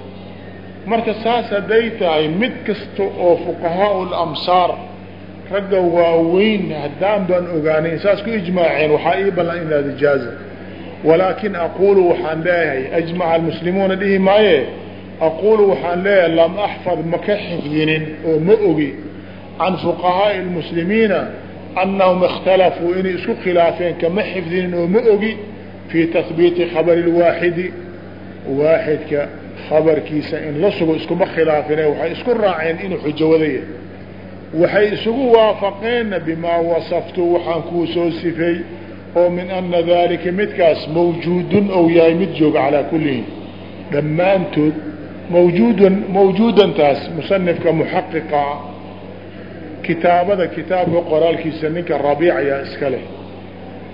S1: marka saas hadday tahay mid kasta oo fuqahaa lamsaar ragga waaweyn haddaan baan ogaanayn saas ku ijmaaceen waxaa ii ballan inaad ijaaza walaakin aqulu waxaan leeyahay ajmaca almuslimuuna dhihi maaye aqulu waxaan leeyahay lam axfad ma ka xifdinin oo ma ogi can fuqahaa'i lmuslimiina annahum ikhtalafuu inay isku khilaafeen kama xifdinin oo ma ogi fii tahbiiti khabari lwaaxidi waaxidka khabarkiisa in la sugo iskuma khilaafine waxay isku raaceen inuu xujo wadaya waxay isugu waafaqeenna bimaa wasaftu waxaan kuu soo sifay oo min ana dalika midkaas mawjuudun ou yahay mid jooga calaa kullihi dhammaantood mawjuudan mawjuudantaas musanifka muxaqiqa kitaabada kitaabka qoraalkiisa ninka rabiic ayaa iska leh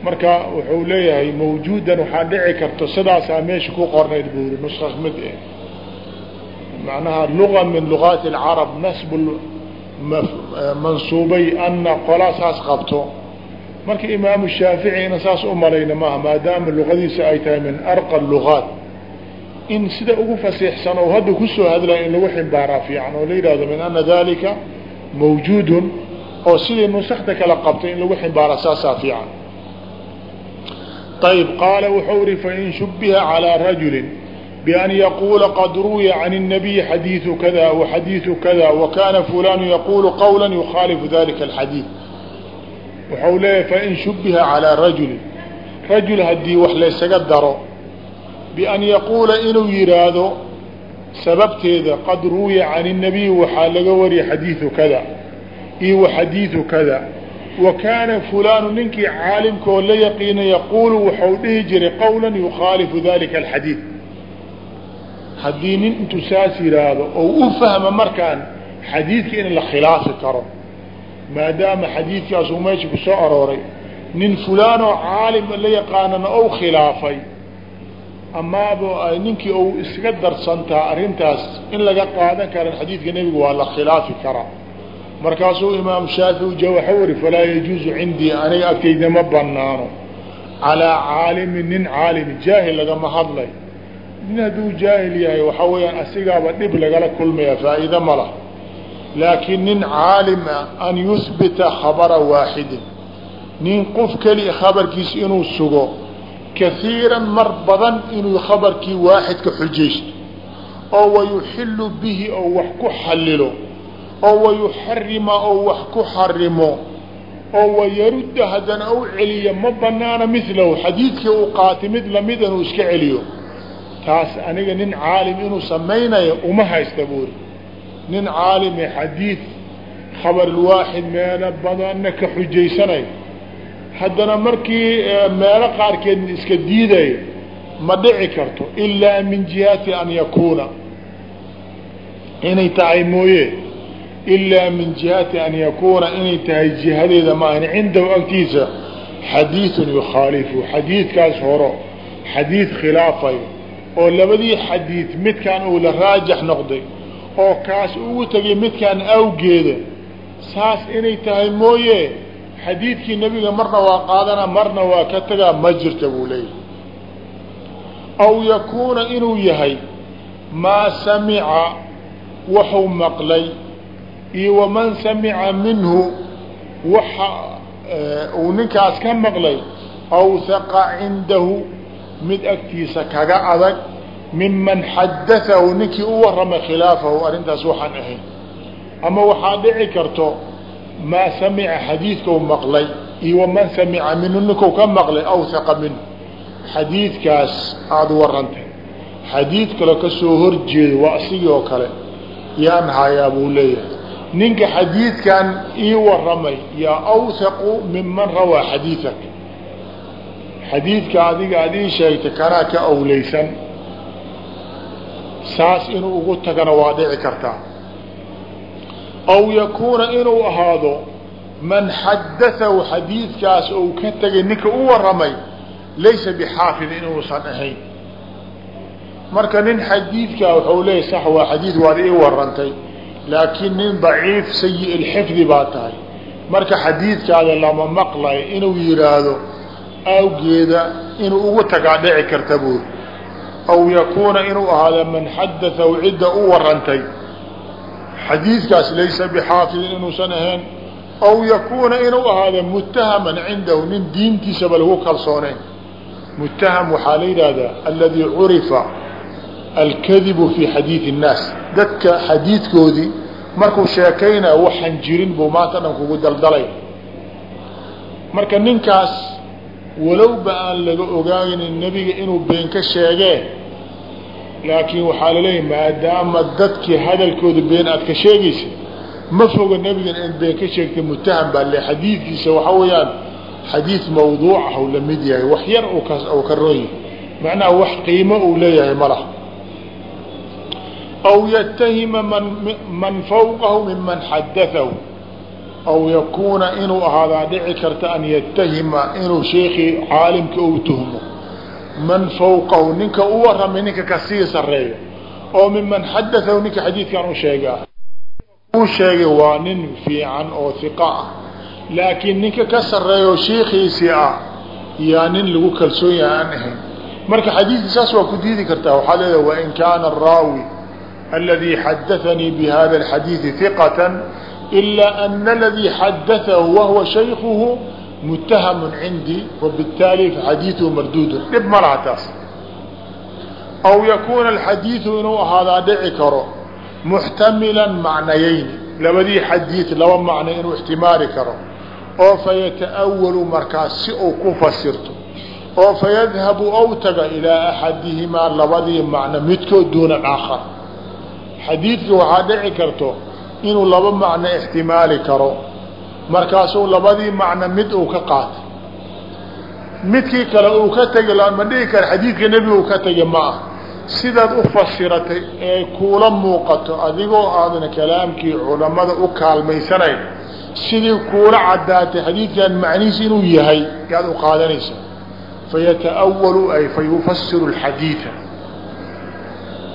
S1: marka wuxuu leeyahay mawjuudan waxaa dhici karto sidaasaa meesha ku qornayd buu yiri nuska mid eh. Macnaha luga min lugaati اlcarab nasb mansuubay ana qolaa saas qabto. Marka imaamu shaaficina saas u malayna maaha maadaama luqadiisa ay tahay min arqa lugaat in sida ugu fasiixsan oo hadda ku soo hadlaya in lagu ximbaaraa fiican oo la yidhahdo min ana dalika mawjuudun oo sidii nusaxda kala qabtay in lagu ximbaaraa saasaa fiican ayb qaala wuxuu ihi fain shubiha calىa rajuli بأn yquل qad ruwiya عan النabiي xadiiثu kada وxadiiثu kada وkana fulan yaqul qwla yukhaalifu dalika الxadiiث waxau leeyahy fain shubiha calىa rajuli rajul haddii wax laysaga daro بأn yaquula inuu yihaahdo sababteeda qad ruwiya can النabiي waxaa laga wariya xadiiثu kada iyo وxadiiثu kada wa kaana fulaanu ninkii caalimkaoo la yaqiina yaquulu waxau dhihi jiray qowla yukhaalifu dalika alxadiid. Haddii nin intuu saas yidhaahdo oo u fahmo markaan xadiidka in la khilaafi karo maadaama xadiidkaas uu meesha ku soo arooray nin fulaanoo caalim la yaqaanana ou khilaafay amaaba ninkii ou iskaga darsantaa arrintaas in laga qaadan karan xadiidka nebigu waa la khilaafi karaa markaasuu imaam shaafici jawaxa wari falaa yajuuzu cindii aniga agtayda ma banaano calaa caalimin nin caalimi jaahil lagama hadlay. Nin hadduu jaahil yahay waxaa weeyaan asigaaba dhib lagala kulmaya faa'iide ma lah laakiin nin caalima an yuhbita khabara waaxidin nin qof keli khabarkiisa inuu sugo kahiiran mar badan inuu khabarkii waaxidka xujaysto oo wayuxilu bihi oo wax ku xallilo oo wayuxarima oo wax ku xarimo oo wayarudda haddana u celiya ma banaana milahu xadiidkii uu qaatay mid la mid inuu iska celiyo. Taas aniga nin caalim inuu samaynayo uma haysta buuri. Nin caalime xadiid khabarulwaaxid meelo badanna ka xujaysanayo haddana markii meelo qaarkeed iska diidayo ma dhici karto ilaa min jihati an yakuuna. Inay tahay mooye ilaa min jihati an yakuuna inay tahay jihadeeda maahan cindahu agtiisa xadiidun yukhaalifu xadiidkaas horo xadiid khilaafayo oo labadii xadiid midkaan uu la raajax noqday oo kaas ugu tegay midkaan awgeeda saas inay tahay mooye xadiidkii nebiga marna waa qaadana marna waa ka tagaa ma jirta buu leeyahy aw yakuuna inuu yahay maa samica waxuu maqlay iyo waman samica minhu waxa uu ninkaas ka maqlay awhaqa cindahu mid agtiisa kaga adag miman xadaahu ninkii u waramay khilaafahu arrintaas waxaan ahayn. Ama waxaa dhici karto maa samica xadiidkau maqlay iyo waman samica minhu ninkau ka maqlay awhaqa minhu. Xadiidkaas aada warantay xadiid kale ka soo horjeeda waa asigii oo kale yaan hayaa buu leeyahay ninka xadiidkan ii waramay yaa awhaqu miman rawaa xadiidak. Xadiidka adiga aad ii sheegtay kanaa ka awleysan. Saas inuu ugu tagana waa dhici kartaa. Aw yakuuna inuu ahaado man xadaahu xadiidkaas ou ka tegay ninka u waramay laysa bixaafid inuusan ahayn. Marka nin xadiidkaa waxau leeyahy sax waa xadiid waad ii warantay laakiin nin daciif sayi lxifdi baa tahay. Marka xadiidkaada lama maqlayo inuu yidhaahdo awgeeda inuu ugu tagaa dhici karta buuri aw yakuuna inuu ahaado man xadaahu cidda u warantay. Xadiidkaas laysa bixaafidin inuusan ahayn. Aw yakuuna inuu ahaado mutahaman cindahu nin diintiisaba lagu kalsooneyn mutaham waxaa la yidhaahdaa aladi curifa alkadibu fi xadiidi الnaas dadka xadiidkoodii markuu sheekaynaya waxaan jirin buu maanta dhan kugu daldalay. Marka ninkaas walowba aan laga ogaanin nebiga inuu been ka sheegee laakiin waxaa laleeyahy maadaama dadkii hadalkooda been aad ka sheegaysa ma foga nebigan in been ka sheegtay mutaham baa le xadiidkiisa waxaa weeyaan xadiid mawduuc ah u la mid yahay wax yar u ka roon yahay. Macnaha wax qiimo uu leeyahay ma laha aw yatahima man fawqahu miman xadaahu aw yakuuna inuu ahaadaa dhici karta an yatahima inuu sheekii caalimka uu tuhmo man fawqahu ninka u waramay ninka ka sii sareeyo oo miman xadaahu ninka xadiidkan u sheegaa uu sheegay waa nin fiican oo hiqa ah laakiin ninka ka sareeyo shiikiisii ah yaa nin lagu kalsoon yahay aan ahayn marka xadiidka saas waa ku diidi kartaa waxaa leedahay wain kaana araawi aladi xadaanii bihada alxadiidi hiqata ilaa ana aladii xadaahu wahuwa shaykuhu mutahamu cindii wabitaali faxadiiduhu marduudun dhib ma laha taas aw yakuuna alxadiidu inuu ahaadaa dhici karo muxtamilan macnayayni labadii xadiid laba macno inuu ixtimaali karo oo fayata'awalu markaas si uu ku fasirto oo fayadhabu ow taga ilaa axadihimaa labadii macno midkood duuna aakhar xadiidka waxaa dhici karto inuu laba macno ixtimaali karo. Markaasuu labadii macno mid uu ka qaatay. Midkii kale uu ka tegi ma dhihi kara xadiidka nebiga uu ka tegi ma ah. Sidaad u fasiratay ee kuula muuqato adigoo aadan kalaamkii culammada u kaalmaysanayn sidii kuula caddaatay xadiidkan macnihiis inuu yahay yaad u qaadanaysa fayata'awalu ay fayufasiru alxadiida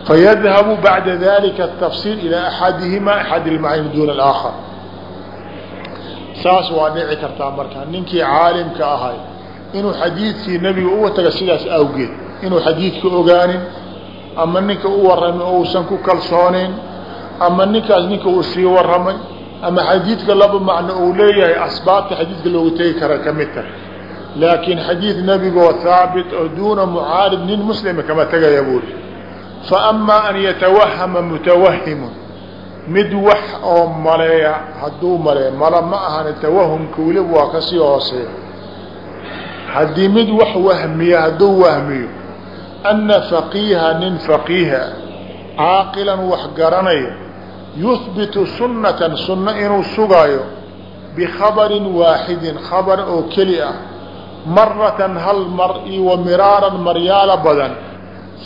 S1: fayadhabu bacda dalika atafsiir ilaa axadihima axad ilmacni duuna alaakhar saas waa dhici kartaa markaa ninkii caalimka ahay inuu xadiidkii nebiga uga taga sidaas awgeed inuu xadiidka ogaanin ama ninka u warramay ousan ku kalsoonayn ama ninkaas ninka uu sii warramay ama xadiidka laba macno uu leeyahay asbaabta xadiidka looga tegi kara ka mid tahay laakiin xadiid nebigoo haabit oo duuna mucaarid nin muslima kama tegaya buuri fa amaa an yatawahama mutawahimun mid wax oo maleeya hadduu maleeya mala ma ahana tawahumka weliba waa ka sii hooseeya haddii mid wax wahmiya hadduu wahmiyo ana faqiiha nin faqiiha caaqilan wax garanaya yuhbitu sunnatan sunno inuu sugaayo bikhabarin waaxidin khabar oo keli ah maratan hal mar iyo wa miraaran maryaalo badan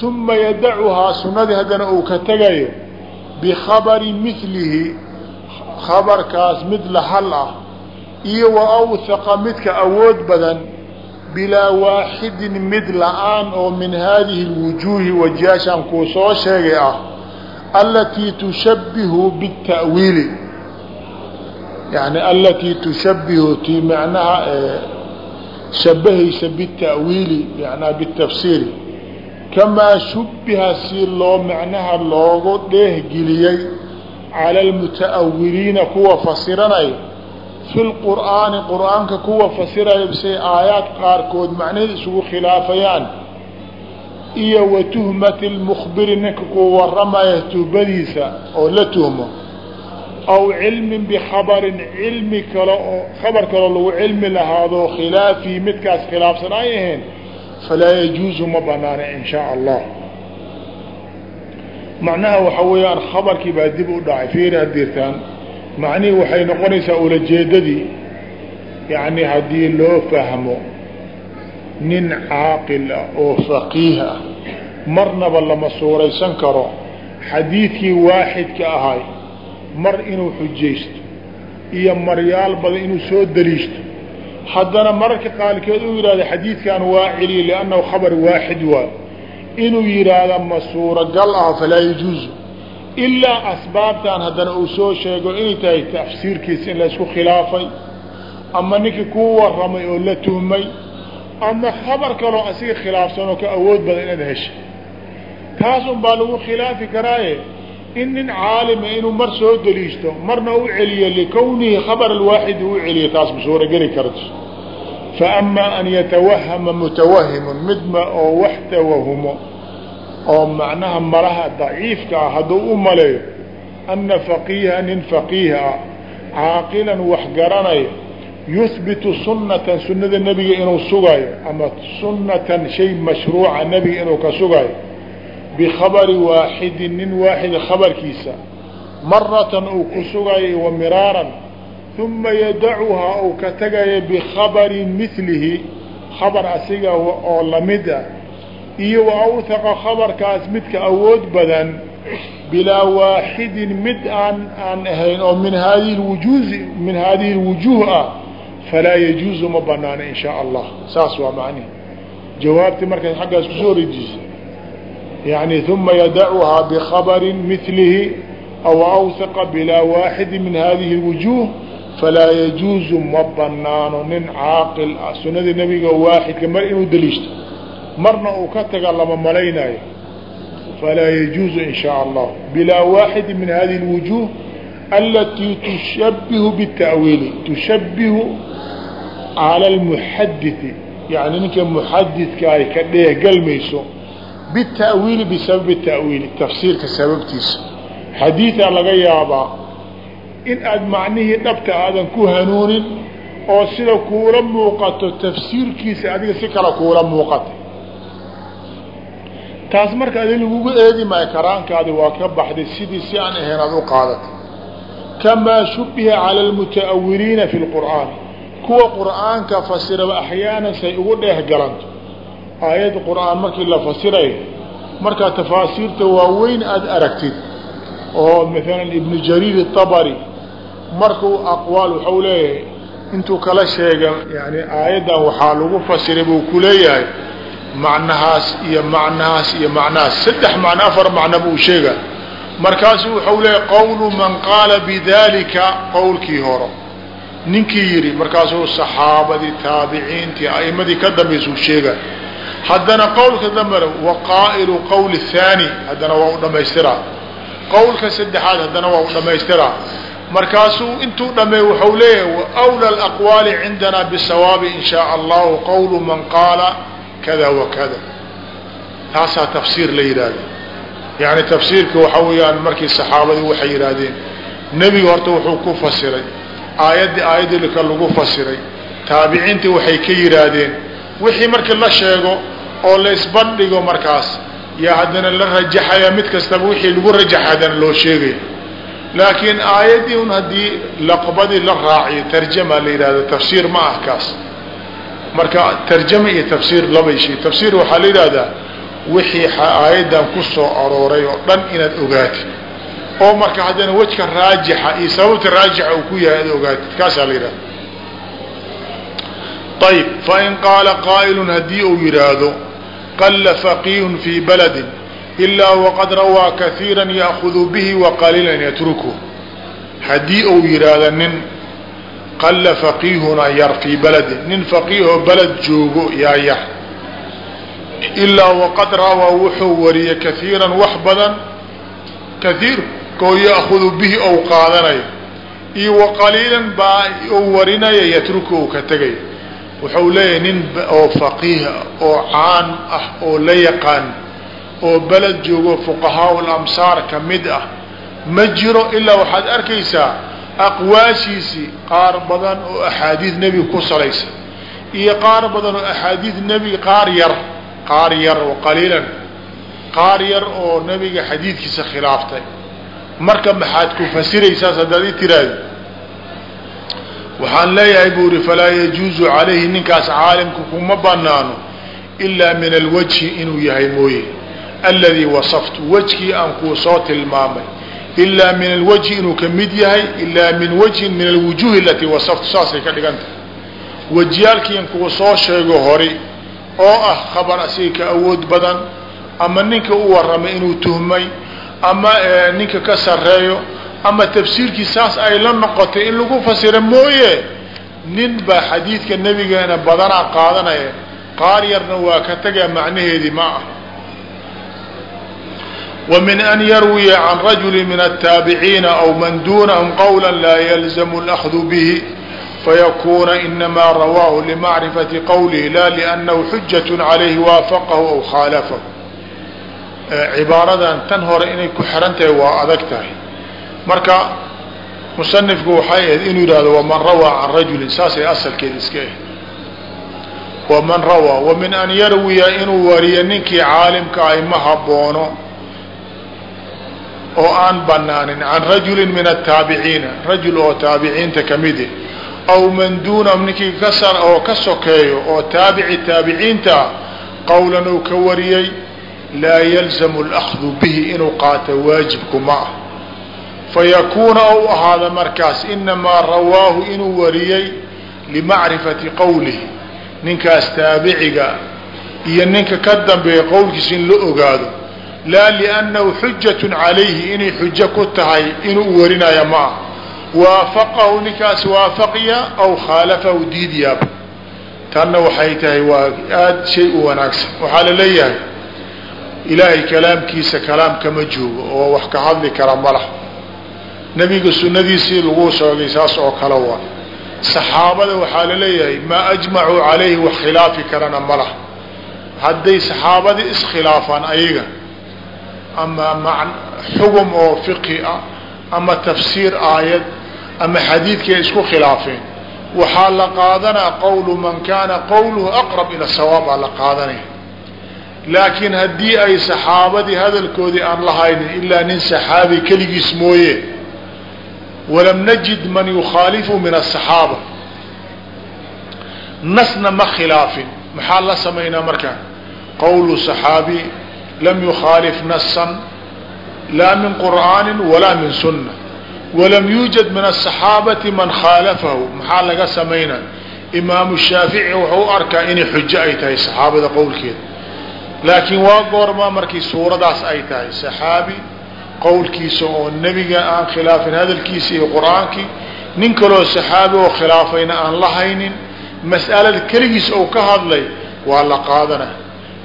S1: uma yadacuhaa sunnadii haddana uu ka tegayo bikhabari milihi khabarkaas mid la hal ah iyo wa awhaqa midka awood badan bilaa waaxidin mid la'aan oo min haadihi lwujuuhi wajaashan kuu soo sheegay ah alatii tushabbihu bita'wiili yani alatii tushabbihu tii macnaha shabahaysa macnaha bitafsiiri kamaa shubbiha si loo macnaha loogu dheehgeliyey cala almuta'awiliina kuwa fasiranay fi lqur'aani qur'aanka kuwa fasiraya say aayaad qaarkood macnaheed isugu khilaafayaan iyo wa tuhmati lmukhbiri ninka ku waramaya tuhbadiisa oo la tuhmo aw cilmin bikhabarin cilmi kale oo khabar kaloo lagu cilmi lahaado khilaafii midkaas khilaafsan ay ahayn falaa yajuuzu ma banaana in shaa allah macnaha waxa weeyaan khabarkii baa dib u dhacay fiiri hadirtaan macnihii waxay noqonaysaa ulajeedadii yacni haddii loo fahmo nin caaqil ah oo faqiih ah marnaba lama suuraysan karo xadiidkii waaxidka ahay mar inuu xujaysto iyo maryaal badan inuu soo daliishto haddana mararka qaarkeed uu yidhahdo xadiidkan waa celiye liannahu khabar waaxid waay inuu yidhaahda ma suuragal ah falaa yajuuzu. ilaa asbaabtan haddana uu soo sheego inay tahay tafsiirkiisa in laysku khilaafay. ama ninkii kuu waramay oo la tuhmay ama khabar kaloo asiga khilaafsan oo ka awood badan inaad heshay. taas un baa lagu khilaafi karaaye in nin caalima inuu mar soo deliishto marna u celiyo likownihi khabar alwaaxidi u celiyo taas ma suurageli karto. Fa amaa an yatawahama mutawahimun midma oo wax tawahumo oo macnaha malaha daciifka ah hadduu u maleeyo ana faqiiha nin faqiih ah caaqilan wax garanayo yuhbitu sunnatan sunnada nebiga inuu sugayo ama sunnatan shay mashruuca nebiga inuu ka sugayo bikhabari waaxidin nin waaxida khabarkiisa maratan uu ku sugayo wa miraaran uma yadacuhaa uu ka tagayo bikhabari milihi khabar asiga oo la mid ah iyo wa awhaqa khabarkaas midka awood badan bilaa waaxidin mid aan aan ahayn oo min hadihi lwujuuzi min hadihi lwujuuh ah falaa yajuuzu ma banaano in shaa allah saas waa macnihi jawaabtii markaad xaggaas ku soo rejisa yani uma yadacuhaa bikhabari milihi aw awhaqa bilaa waaxidi min hadihi lwujuuh falaa yajuuzu ma banaano nin caaqil ah sunadii nebiga waaxidka mar inuu deliishto marna uu ka taga lama malaynayo falaa yajuuzu in shaa allah bilaa waaxidi min hadihi اlwujuuh alatii tushabihu bاta'wiili tushabihu cala اlmuxadidi yani ninka muxadidka ay ka dheehgalmayso bita'wiili bisababi ta'wiili tafsiirka sababtiisa xadiidaa laga yaabaa in aad macnihii dhabta aadan ku hanuunin oo sida kuula muuqato tafsiirkiisa adiga si kale kuula muuqata taas marka adi lagugu eegi maayo karaankaadi waa ka baxday sidii si aan ahayn aad u qaadatay kamaa shubiha cala almuta'awiliina fi lqur'aan kuwa qur'aanka fasiraba axyaanan say ugu dheeh aayadda qur'aan markii la fasirayo markaa tafaasiirta waaweyn aada aragtid oo maalan ibnu jariir itabari markuu aqwaal waxau leeyahay intuu kala sheega yani aayaddan waxaa lagu fasiray buu ku leeyahay macnahaas iyo macnahaas iyo macnahaas. Saddex macno afar macno buu sheega markaasuu waxau leeyahay qowlu man qaala bidalika qowlkii horo ninkii yidhi markaasuu saxaabadii taabiciintii a'imadii ka dambaysuu sheega haddana qowlka dambena wa qaa'ilu qowli thaani haddana waa u dhamaystiraa qowlka saddexaad haddana waa u dhamaystiraa markaasuu intuu dhameey waxau leeyahay wawla alaqwaali cindana bisawaabi in shaa allahu qowlu man qaala kada wa kada. Taasaa tafsiir la yidhaahda. Yani tafsiirka waxa weeyaan markii saxaabadii waxay yidhaahdeen nebiga horta wuxuu ku fasiray aayaddii aayaddii ka lagu fasiray taabiciintii waxay ka yidhaahdeen wixii markii la sheego oo la isbandhigo markaas yaa haddana la rajaxaya mid kastaba wixii lagu rajaxay haddana loo sheegaya laakiin aayaddii un haddii laqbadii la raaciyo tarjama la yidhahdo tafsiir ma ah kaas. Marka tarjama iyo tafsiir labay shay tafsiir waxaa la yidhahdaa wixii aayaddan ku soo arooray oo dhan inaad ogaatid. Oo marka haddana wejka raajixa iyo sababta raajixa uu ku yahay aad ogaatid. Kaasaa la yidhahda ayb fain qaala qaa'ilun haddii uu yidhaahdo qalla faqiihun fii baladin ilaa waqad rawaa kaiira ya'kudu bihi waqaliilan yatruku haddii uu yidhaahdo nin qalla faqiihuna yar fii baladin nin faqiihoo baled joogo yaa yar ilaa waqad rawaa wuxuu wariyay kaiiran wax badan kaiir koo ya'hudu bihi ou qaadanayo iyo waqaliilan baa uu warinaya yatruku uu ka tegay wuxuu leeyahay nin oo faqiih oo caan ah oo la yaqaan oo beled joogo fuqahaa ka mid ah. Ma jiro ilaa waxaad arkaysaa aqwaashiisii qaar badan oo axaadiid nebiga ku salaysan iyo qaar badan oo axaadiid nebiga qaar yar qaar yar oo qaliilan qaar yar oo nebiga xadiidkiisa khilaaftay. Marka maxaad ku fasiraysaas haddaad i tiraahdi waxaan leeyahay buu ihi falaa yajuuzu calayhi ninkaas caalimku kuma banaano ilaa min alwajhi inuu yahay mooye. Aladii wasaftu wejkii aan kuu soo tilmaamay. Ilaa min alwajhi inuu ka mid yahay ilaa min wajhin min alwujuhi alatii wasaftu saasay ka dhigan tahay wejyaalkiian kuu soo sheego hori oo ah khabar asiga ka awood badan ama ninka u warramay inuu tuhmay ama ninka ka sarreeyo ama tafsiirkii saas ay la noqotay in lagu fasira mooye nin baa xadiidka nebigeena badanaa qaadanaya qaar yarna waa ka tagaa macnaheedii ma ah wa min an yarwiya can rajuli min altaabiciina aw man duunahum qowla laa yalzamu alahdu bihi fayakuuna inamaa rawaahu limacrifati qowlihi laa liannahu xujatu calayhi waafaqahu aw khaalafahu. Cibaaradan tan hore inay ku xihan tahay waa adag tahay marka musanifku waxay ahayd inuu yidhahdo waman rawaa can rajulin saasay asalkeeda iska ahayd. Waman rawaa wa an yarwiya inuu wariyo ninkii caalimka ay ma haboono oo aan banaanin can rajulin min ataabiciina rajul oo taabiciinta kamidi aw man duunahum ninkii kasar oo ka sokeeyo oo taabici taabiciinta qowlan uu ka wariyey laa yalzamu اlأkhdu bihi inuu qaato waajibku ma ah fayakuuna ou ahaada markaas inamaa rawaahu inuu wariyey limacrifati qowlihi ninkaas taabiciga iyo ninka ka dambeeya qowlkiisa in la ogaado laa liannahu xujatun calayhi inay xujo ku tahay inuu warinaya ma ah waafaqahu ninkaas waafaqiya aw khaalafahu diidyaaba. Tanna waxay tahay waa aada shay u wanaagsan. Waxaa la leeyahay ilaahay kalaamkiisa kalaam kama joogo oo wax ka hadli kara ma lah nebiga sunnadiisii lagu sheegay saas oo kale waa. Saxaabada waxaa la leeyahay maa ajmacuu calayhi wax khilaafi karana ma lah hadday saxaabadii iskhilaafaan ayaga ama xugum oo fiqhi ah ama tafsiir aayad ama xadiidkay isku khilaafeen waxaa la qaadanaa qowlu man kaana qowluhu aqrab ila sawaab aa la qaadanaya. Laakiin haddii ay saxaabadii hadalkoodii aan lahaynin ilaa nin saxaabi keligiis mooye walam najid man yukhaalifu min asaxaaba nasna ma khilaafin maxaa la samaynaa markaan qowlu saxaabi lam yukhaalif nasan laa min qur'aani walaa min sunna walam yuujad min asaxaabati man khaalafahu maxaa laga samaynaa imaamu shaafici wuxuu u arkaa inay xujo ay tahay saxaabada qowlkeeda laakiin waa goormaa markii suuradaas ay tahay saxaabi qowlkiisa oo nebiga aan khilaafin hadalkiisa iyo qur'aankii nin kaloo saxaabi oo khilaafayna aan la haynin mas'alada keligiis ou ka hadlay waa la qaadana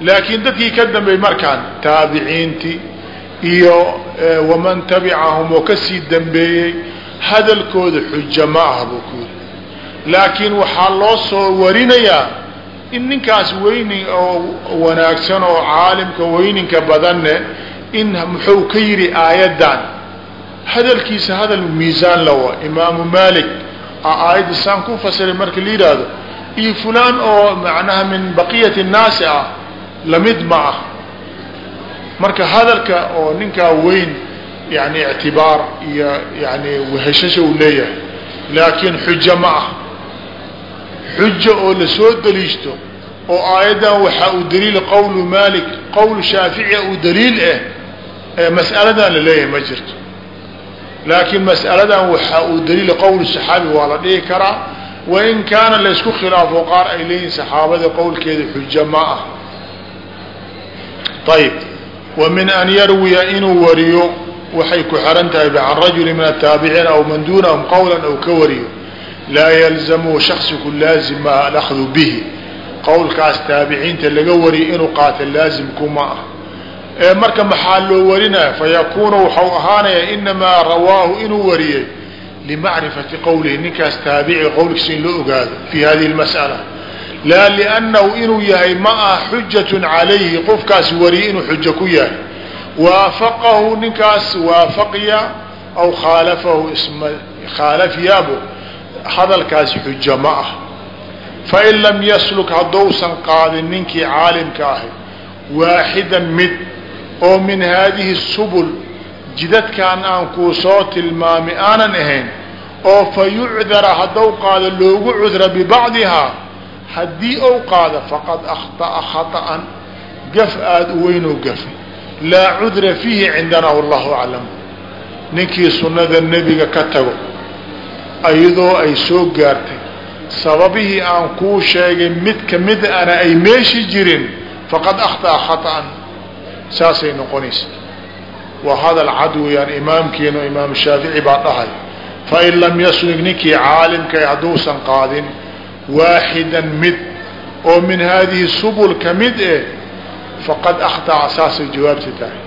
S1: laakiin dadkii ka dambeey markaan taabiciintii iyo waman tabicahum oo ka sii dambeeyey hadalkooda xujo ma ah buu ku yidhi. Laakiin waxaa loo soo warinayaa in ninkaas weynin oo wanaagsan oo caalimka weyninka badanne in muxuu ka yidhi aayaddan hadalkiisa hadal miisaan lawa imaamu malik aayadda saan ku fasiray marka la yidhaahdo iyo fulaan oo macnaha min baqiyati nnaasi ah la mid ma ah marka hadalka oo ninkaa weyn yani ictibaar iyo yani weheshasha uu leeyahay laakiin xujo ma ah xujo oo la soo daliishto oo aayaddan waxaa uu daliil qowlu malik qowl shaaficia uu daliil ah mas'aladan la leeyahay ma jirto. Laakiin mas'aladan waxaa uu daliil qowl saxaabi waa la dhihi karaa wain kaana laysku khilaafo qaar ay leeyihiin saxaabada qowlkeeda xujo ma ah. Ayb wa an yarwiya inuu wariyo waxay ku xiran tahay can rajuli min ataabiciin aw man duunahum qowla ou ka wariyo laa yalzamu shaksiku laazim maa alahdu bihi. Qowlkaas taabiciinta laga wariyay inuu qaata laazimku ma ah ee marka maxaa loo warinaya fayakuunu waxau ahaanaya inamaa rawaahu inuu wariyey limacrifati qowlihi ninkaas taabici qowlkiisa in loo ogaado fi hadihi lmas'ala laa liannahu inuu yahay ma ah xujatun calayhi qofkaas wariyay inuu xujo ku yahay. Waafaqahu ninkaas waafaqya aw khaalafahu isma khaalafyaabo hadalkaasi xujo ma ah. Fain lam yasluk haddousan qaadin ninkii caalimka ahay waaxidan mid oo min haadihi subul jidadkan aan kuu soo tilmaamay aanan ahayn oo fa yucdara haddou qaado loogu cudra bibacdihaa haddii ou qaado faqad akhطa'a khaطa'an gaf aada u weynoo gafay laa cudra fiihi cindana wallahu aclam ninkii sunnada nebiga ka tago ayadoo ay soo gaartay sababihii aan kuu sheegay mid kamid ana ay meeshi jirin faqad akhطa'a khaطa'an saasay noqonaysa. Waa hadal cad weeyaan imaamkeenu imaam shaafici baa dhahay. Fain lam yaslig ninkii caalimkay hadduusan qaadin waaxidan mid oo min haadihi subul ka mid eh faqad akhطaca saasay jawaabta tahay